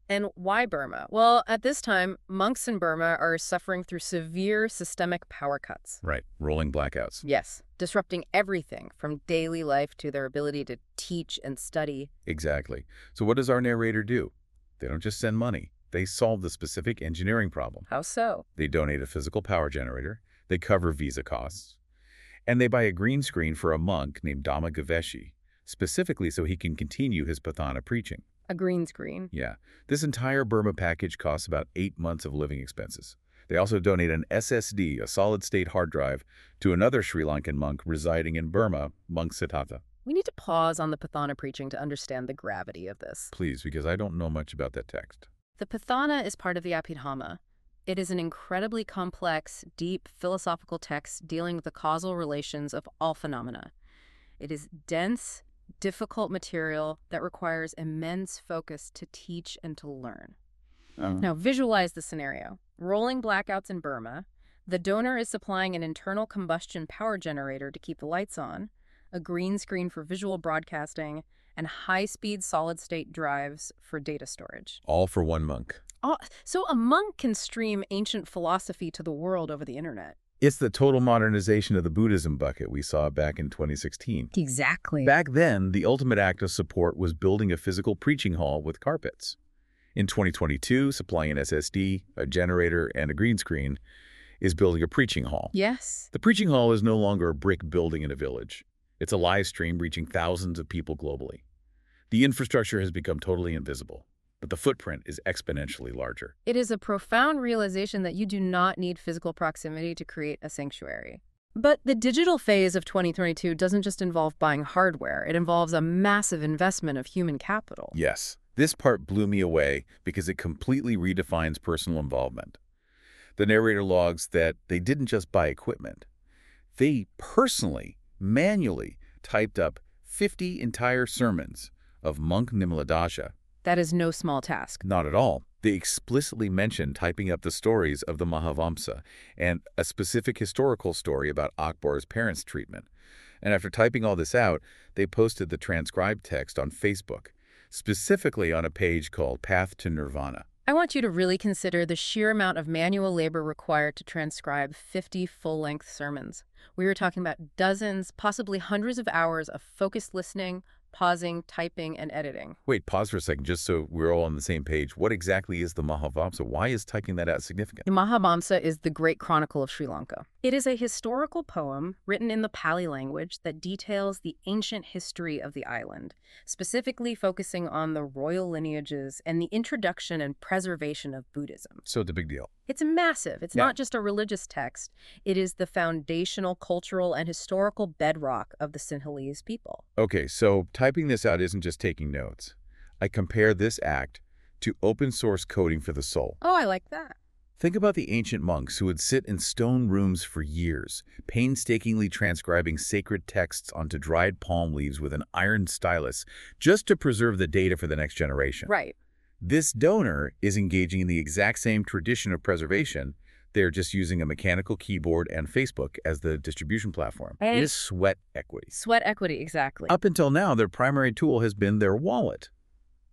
And why Burma? Well, at this time, monks in Burma are suffering through severe systemic power cuts. Right. Rolling blackouts. Yes, disrupting everything from daily life to their ability to teach and study. Exactly. So what does our narrator do? They don't just send money. They solve the specific engineering problem. How so? They donate a physical power generator. They cover visa costs. And they buy a green screen for a monk named Dhamma Gaveshi, specifically so he can continue his Patthana preaching. A green screen. Yeah. This entire Burma package costs about eight months of living expenses. They also donate an SSD, a solid-state hard drive, to another Sri Lankan monk residing in Burma, Monk Siddhartha. We need to pause on the Patthana preaching to understand the gravity of this. Please, because I don't know much about that text. The Patthana is part of the Abhidhamma. It is an incredibly complex, deep philosophical text dealing with the causal relations of all phenomena. It is dense, difficult material that requires immense focus to teach and to learn. Uh-huh. Now, visualize the scenario. Rolling blackouts in Burma. The donor is supplying an internal combustion power generator to keep the lights on, a green screen for visual broadcasting, and high-speed solid-state drives for data storage. All for one monk. Oh, so a monk can stream ancient philosophy to the world over the internet. It's the total modernization of the Buddhism bucket we saw back in 2016. Exactly. Back then, the ultimate act of support was building a physical preaching hall with carpets. In 2022, supplying an SSD, a generator, and a green screen is building a preaching hall. yes. The preaching hall is no longer a brick building in a village. It's a live stream reaching thousands of people globally. The infrastructure has become totally invisible, but the footprint is exponentially larger. It is a profound realization that you do not need physical proximity to create a sanctuary. But the digital phase of 2022 doesn't just involve buying hardware. It involves a massive investment of human capital. Yes, this part blew me away because it completely redefines personal involvement. The narrator logs that they didn't just buy equipment. They personally, manually, typed up 50 entire sermons of Monk Nimladasha. That is no small task. Not at all. They explicitly mention typing up the stories of the Mahavamsa and a specific historical story about Akbar's parents' treatment. And after typing all this out, they posted the transcribed text on Facebook, specifically on a page called Path to Nirvana. I want you to really consider the sheer amount of manual labor required to transcribe 50 full-length sermons. We were talking about dozens, possibly hundreds of hours of focused listening, pausing, typing, and editing. Wait, pause for a second, just so we're all on the same page. What exactly is the Mahavamsa? Why is typing that out significant? The Mahavamsa is the Great Chronicle of Sri Lanka. It is a historical poem written in the Pali language that details the ancient history of the island, specifically focusing on the royal lineages and the introduction and preservation of Buddhism. So it's a big deal. It's massive. It's Yeah. not just a religious text. It is the foundational cultural and historical bedrock of the Sinhalese people. Okay, so typing this out isn't just taking notes. I compare this act to open source coding for the soul. Oh, I like that. Think about the ancient monks who would sit in stone rooms for years, painstakingly transcribing sacred texts onto dried palm leaves with an iron stylus just to preserve the data for the next generation. Right. This donor is engaging in the exact same tradition of preservation. They're just using a mechanical keyboard and Facebook as the distribution platform. And- It is sweat equity. Sweat equity, exactly. Up until now, their primary tool has been their wallet.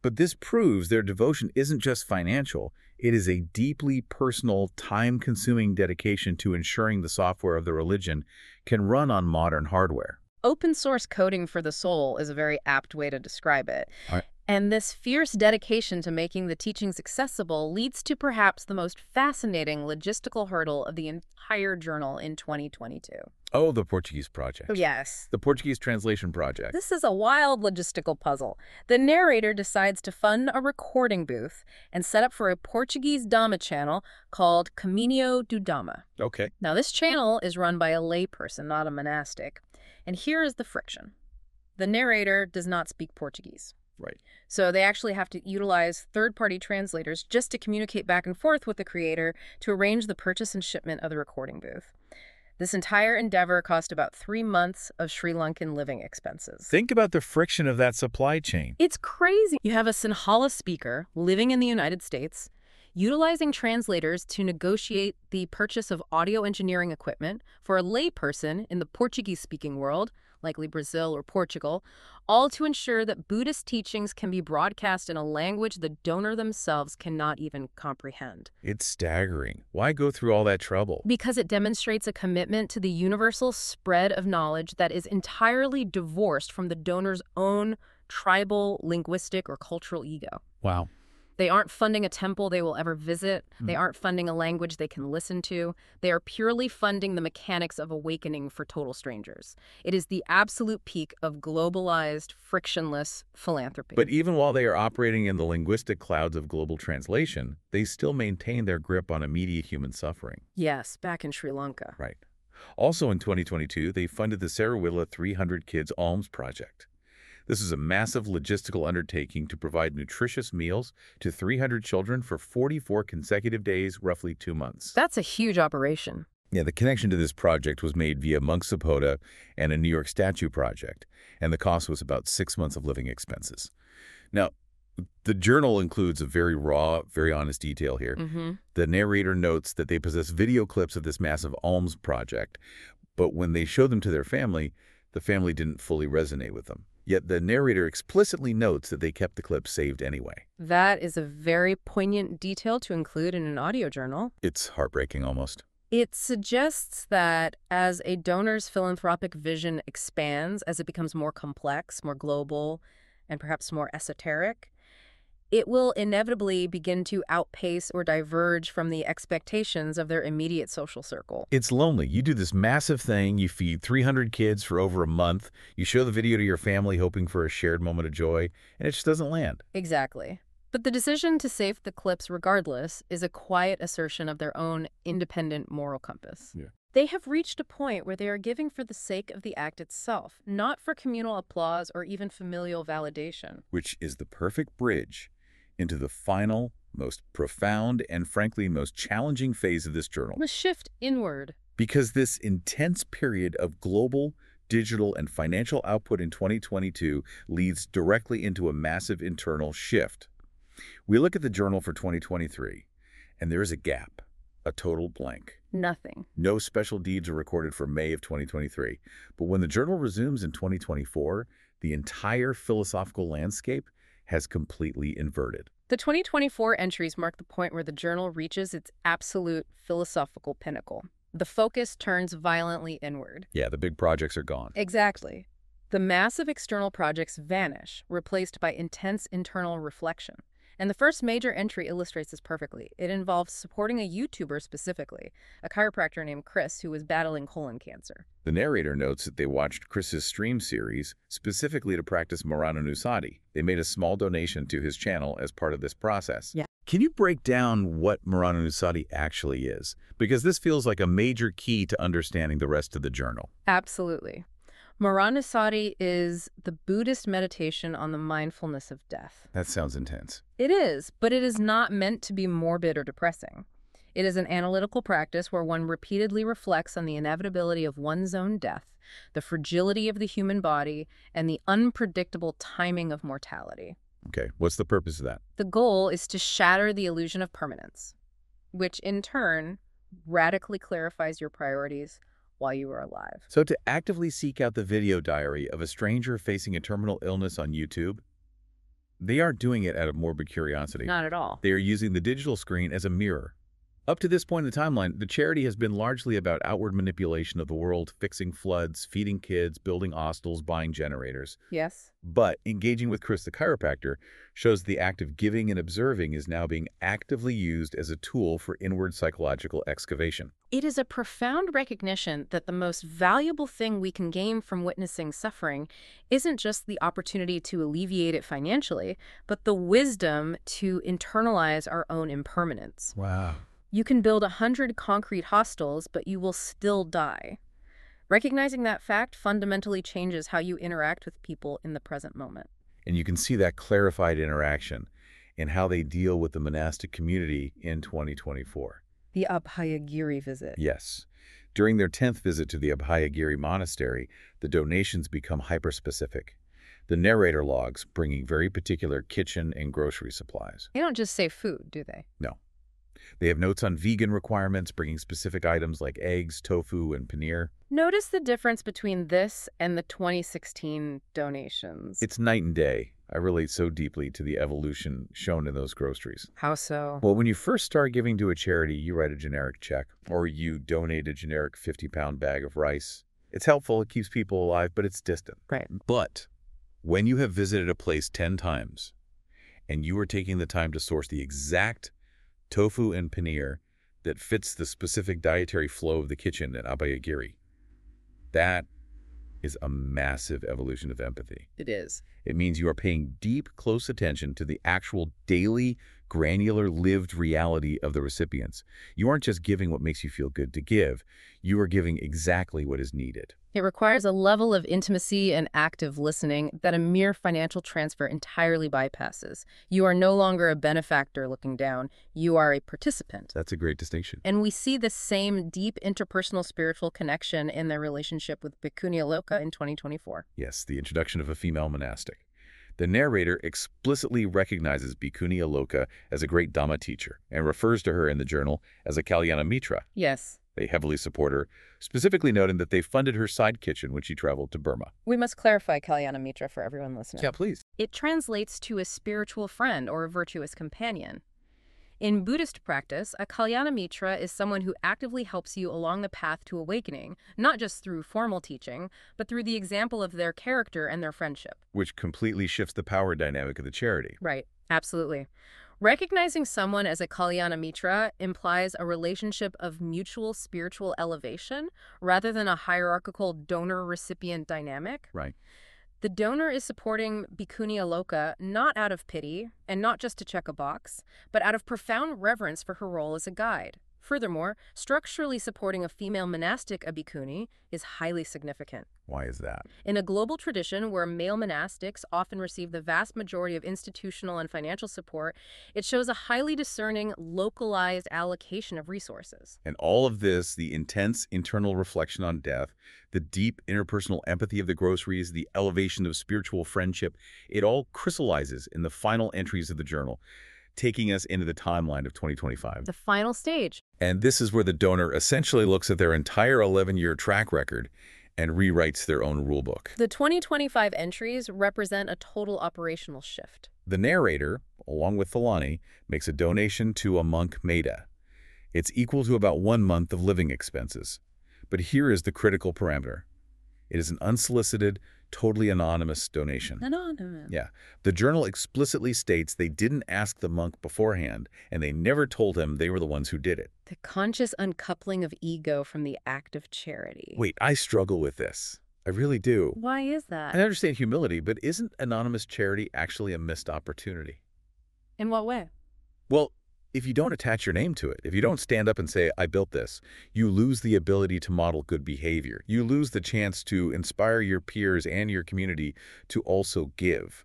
But this proves their devotion isn't just financial, it is a deeply personal, time consuming dedication to ensuring the software of the religion can run on modern hardware. Open source coding for the soul is a very apt way to describe it. All right. And this fierce dedication to making the teachings accessible leads to perhaps the most fascinating logistical hurdle of the entire journal in 2022. Oh, the Portuguese project. Yes. The Portuguese translation project. This is a wild logistical puzzle. The narrator decides to fund a recording booth and set up for a Portuguese Dhamma channel called Caminho do Dhamma. Okay. Now, this channel is run by a layperson, not a monastic. And here is the friction. The narrator does not speak Portuguese. Right. So they actually have to utilize third-party translators just to communicate back and forth with the creator to arrange the purchase and shipment of the recording booth. This entire endeavor cost about three months of Sri Lankan living expenses. Think about the friction of that supply chain. It's crazy. You have a Sinhala speaker living in the United States, utilizing translators to negotiate the purchase of audio engineering equipment for a layperson in the Portuguese-speaking world, likely Brazil or Portugal, all to ensure that Buddhist teachings can be broadcast in a language the donor themselves cannot even comprehend. It's staggering. Why go through all that trouble? Because it demonstrates a commitment to the universal spread of knowledge that is entirely divorced from the donor's own tribal, linguistic, or cultural ego. Wow. They aren't funding a temple they will ever visit. They hmm. aren't funding a language they can listen to. They are purely funding the mechanics of awakening for total strangers. It is the absolute peak of globalized, frictionless philanthropy. But even while they are operating in the linguistic clouds of global translation, they still maintain their grip on immediate human suffering. yes, back in Sri Lanka. Right. Also in 2022, they funded the Sarawilla 300 Kids Alms Project. This is a massive logistical undertaking to provide nutritious meals to 300 children for 44 consecutive days, roughly two months. That's a huge operation. Yeah, the connection to this project was made via Monk Sapota and a New York Statue project, and the cost was about six months of living expenses. Now, the journal includes a very raw, very honest detail here. Mm-hmm. The narrator notes that they possess video clips of this massive alms project, but when they showed them to their family, the family didn't fully resonate with them. Yet the narrator explicitly notes that they kept the clip saved anyway. That is a very poignant detail to include in an audio journal. It's heartbreaking almost. It suggests that as a donor's philanthropic vision expands, as it becomes more complex, more global, and perhaps more esoteric, it will inevitably begin to outpace or diverge from the expectations of their immediate social circle. It's lonely. You do this massive thing, you feed 300 kids for over a month, you show the video to your family hoping for a shared moment of joy, and it just doesn't land. Exactly. But the decision to save the clips regardless is a quiet assertion of their own independent moral compass. Yeah. They have reached a point where they are giving for the sake of the act itself, not for communal applause or even familial validation. which is the perfect bridge into the final, most profound, and frankly most challenging phase of this journal. The shift inward. Because this intense period of global, digital, and financial output in 2022 leads directly into a massive internal shift. We look at the journal for 2023, and there is a gap, a total blank. Nothing. No special deeds are recorded for May of 2023. But when the journal resumes in 2024, the entire philosophical landscape has completely inverted. The 2024 entries mark the point where the journal reaches its absolute philosophical pinnacle. The focus turns violently inward. Yeah, the big projects are gone. Exactly. The massive external projects vanish, replaced by intense internal reflection. And the first major entry illustrates this perfectly. It involves supporting a YouTuber specifically, a chiropractor named Chris who was battling colon cancer. The narrator notes that they watched Chris's stream series specifically to practice Marananussati. They made a small donation to his channel as part of this process. Yeah. Can you break down what Marananussati actually is? Because this feels like a major key to understanding the rest of the journal. Absolutely. Maranasati is the Buddhist meditation on the mindfulness of death. That sounds intense. It is, but it is not meant to be morbid or depressing. It is an analytical practice where one repeatedly reflects on the inevitability of one's own death, the fragility of the human body, and the unpredictable timing of mortality. Okay, what's the purpose of that? The goal is to shatter the illusion of permanence, which in turn radically clarifies your priorities while you are alive. So to actively seek out the video diary of a stranger facing a terminal illness on YouTube, they aren't doing it out of morbid curiosity. Not at all. They are using the digital screen as a mirror. Up to this point in the timeline, the charity has been largely about outward manipulation of the world, fixing floods, feeding kids, building hostels, buying generators. Yes? But engaging with Chris the chiropractor shows the act of giving and observing is now being actively used as a tool for inward psychological excavation. It is a profound recognition that the most valuable thing we can gain from witnessing suffering isn't just the opportunity to alleviate it financially, but the wisdom to internalize our own impermanence. Wow. You can build a hundred concrete hostels, but you will still die. Recognizing that fact fundamentally changes how you interact with people in the present moment. And you can see that clarified interaction in how they deal with the monastic community in 2024. The Abhayagiri visit. Yes. During their 10th visit to the Abhayagiri Monastery, the donations become hyper-specific. The narrator logs bringing very particular kitchen and grocery supplies. They don't just say food, do they? No. They have notes on vegan requirements, bringing specific items like eggs, tofu, and paneer. Notice the difference between this and the 2016 donations. It's night and day. I relate so deeply to the evolution shown in those groceries. How so? Well, when you first start giving to a charity, you write a generic check, or you donate a generic 50-pound bag of rice. It's helpful, it keeps people alive, but it's distant. Right. But when you have visited a place 10 times, and you are taking the time to source the exact tofu and paneer that fits the specific dietary flow of the kitchen at Abhayagiri. That is a massive evolution of empathy. It is. It means you are paying deep, close attention to the actual daily, granular, lived reality of the recipients. You aren't just giving what makes you feel good to give, you are giving exactly what is needed. It requires a level of intimacy and active listening that a mere financial transfer entirely bypasses. You are no longer a benefactor looking down, you are a participant. That's a great distinction. And we see the same deep interpersonal spiritual connection in their relationship with Bhikkhuni Aloka in 2024. Yes, the introduction of a female monastic. The narrator explicitly recognizes Bhikkhuni Aloka as a great Dhamma teacher and refers to her in the journal as a Kalyana Mitra. Yes, They heavily support her, specifically noting that they funded her side kitchen when she traveled to Burma. we must clarify Kalyana Mitra for everyone listening. Yeah, please. It translates to a spiritual friend or a virtuous companion. In Buddhist practice, a Kalyana Mitra is someone who actively helps you along the path to awakening, not just through formal teaching, but through the example of their character and their friendship. Which completely shifts the power dynamic of the charity. Right, absolutely. Recognizing someone as a Kalyana Mitra implies a relationship of mutual spiritual elevation rather than a hierarchical donor recipient dynamic. Right. The donor is supporting Bhikkhuni Aloka not out of pity and not just to check a box, but out of profound reverence for her role as a guide. Furthermore, structurally supporting a female monastic a bhikkhuni is highly significant. Why is that? In a global tradition where male monastics often receive the vast majority of institutional and financial support, it shows a highly discerning, localized allocation of resources. And all of this, the intense internal reflection on death, the deep interpersonal empathy of the groceries, the elevation of spiritual friendship, it all crystallizes in the final entries of the journal, taking us into the timeline of 2025. The final stage. And this is where the donor essentially looks at their entire 11-year track record and rewrites their own rulebook. The 2025 entries represent a total operational shift. The narrator, along with Thalani, makes a donation to a monk Meda. It's equal to about one month of living expenses. But here is the critical parameter. It is an unsolicited, totally anonymous donation. Anonymous. Yeah. The journal explicitly states they didn't ask the monk beforehand, and they never told him they were the ones who did it. The conscious uncoupling of ego from the act of charity. Wait, I struggle with this. I really do. Why is that? I understand humility, but isn't anonymous charity actually a missed opportunity? In what way? Well, if you don't attach your name to it, if you don't stand up and say, I built this, you lose the ability to model good behavior. You lose the chance to inspire your peers and your community to also give.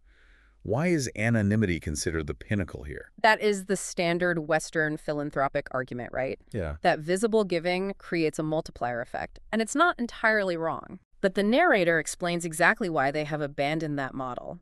Why is anonymity considered the pinnacle here? That is the standard Western philanthropic argument, right? Yeah. That visible giving creates a multiplier effect. And it's not entirely wrong. But the narrator explains exactly why they have abandoned that model.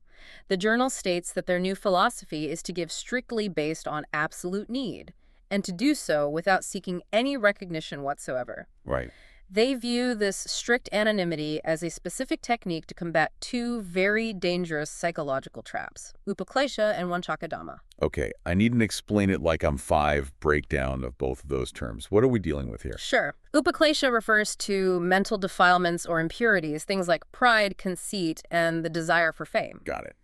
The journal states that their new philosophy is to give strictly based on absolute need, and to do so without seeking any recognition whatsoever. Right. They view this strict anonymity as a specific technique to combat two very dangerous psychological traps, upaklesha and wanchakadama. Okay, I need an explain it like I'm five breakdown of both of those terms. What are we dealing with here? Sure. Upaklesha refers to mental defilements or impurities, things like pride, conceit, and the desire for fame. Got it.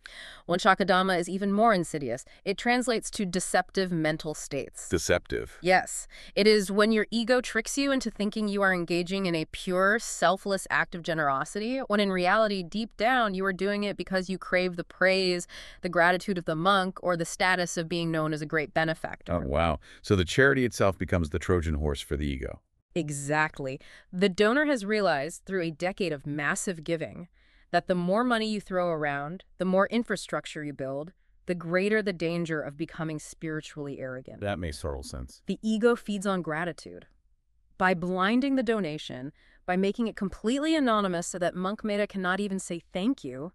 Wanchakadama is even more insidious. It translates to deceptive mental states. Deceptive. Yes, it is when your ego tricks you into thinking you are engaging in a pure, selfless act of generosity, when in reality, deep down, you are doing it because you crave the praise, the gratitude of the monk, or the status of being known as a great benefactor. Oh, wow. So the charity itself becomes the Trojan horse for the ego. Exactly. The donor has realized through a decade of massive giving that the more money you throw around, the more infrastructure you build, the greater the danger of becoming spiritually arrogant. That makes total sense. The ego feeds on gratitude. By blinding the donation, by making it completely anonymous so that Monk Meta cannot even say thank you,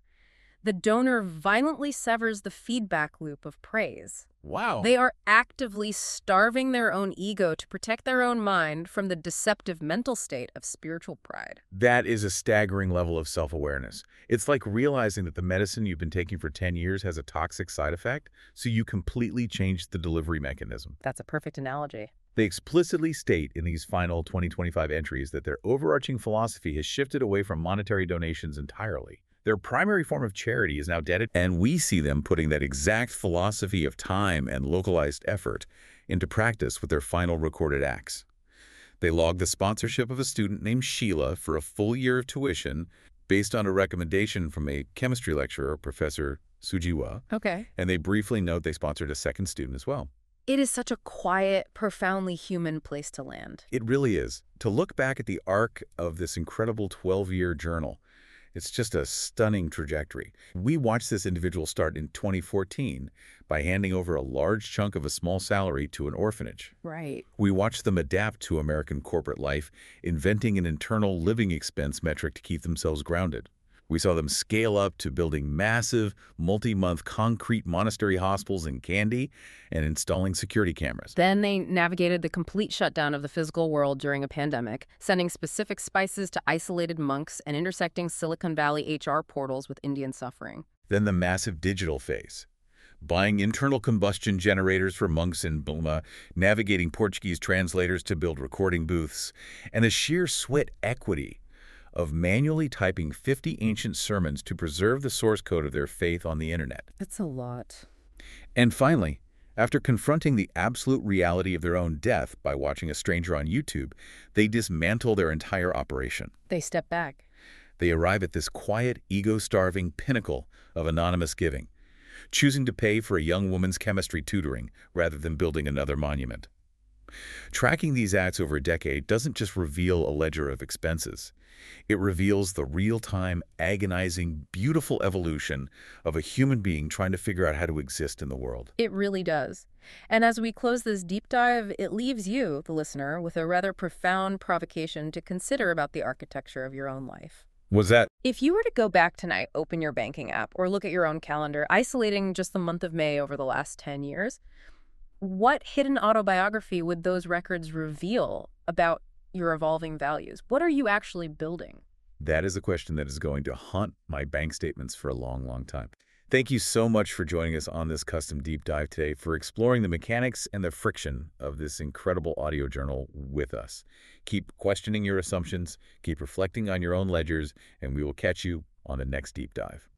the donor violently severs the feedback loop of praise. Wow. They are actively starving their own ego to protect their own mind from the deceptive mental state of spiritual pride. That is a staggering level of self-awareness. It's like realizing that the medicine you've been taking for 10 years has a toxic side effect, so you completely change the delivery mechanism. That's a perfect analogy. They explicitly state in these final 2025 entries that their overarching philosophy has shifted away from monetary donations entirely. Their primary form of charity is now dedicated, and we see them putting that exact philosophy of time and localized effort into practice with their final recorded acts. They logged the sponsorship of a student named Sheila for a full year of tuition based on a recommendation from a chemistry lecturer, Professor Sujiwa, Okay. and they briefly note they sponsored a second student as well. It is such a quiet, profoundly human place to land. It really is. To look back at the arc of this incredible 12-year journal, it's just a stunning trajectory. We watched this individual start in 2014 by handing over a large chunk of a small salary to an orphanage. Right. We watched them adapt to American corporate life, inventing an internal living expense metric to keep themselves grounded. We saw them scale up to building massive, multi-month concrete monastery hospitals in Kandy and installing security cameras. Then they navigated the complete shutdown of the physical world during a pandemic, sending specific spices to isolated monks and intersecting Silicon Valley HR portals with Indian suffering. Then the massive digital phase. Buying internal combustion generators for monks in Burma, navigating Portuguese translators to build recording booths, and the sheer sweat equity of manually typing 50 ancient sermons to preserve the source code of their faith on the internet. That's a lot. And finally, after confronting the absolute reality of their own death by watching a stranger on YouTube, they dismantle their entire operation. They step back. They arrive at this quiet, ego-starving pinnacle of anonymous giving, choosing to pay for a young woman's chemistry tutoring rather than building another monument. Tracking these acts over a decade doesn't just reveal a ledger of expenses. It reveals the real-time, agonizing, beautiful evolution of a human being trying to figure out how to exist in the world. It really does. And as we close this deep dive, it leaves you, the listener, with a rather profound provocation to consider about the architecture of your own life. Was that If you were to go back tonight, open your banking app, or look at your own calendar, isolating just the month of May over the last 10 years, what hidden autobiography would those records reveal about your evolving values? What are you actually building? That is a question that is going to haunt my bank statements for a long, long time. Thank you so much for joining us on this custom deep dive today for exploring the mechanics and the friction of this incredible audio journal with us. Keep questioning your assumptions, keep reflecting on your own ledgers, and we will catch you on the next deep dive.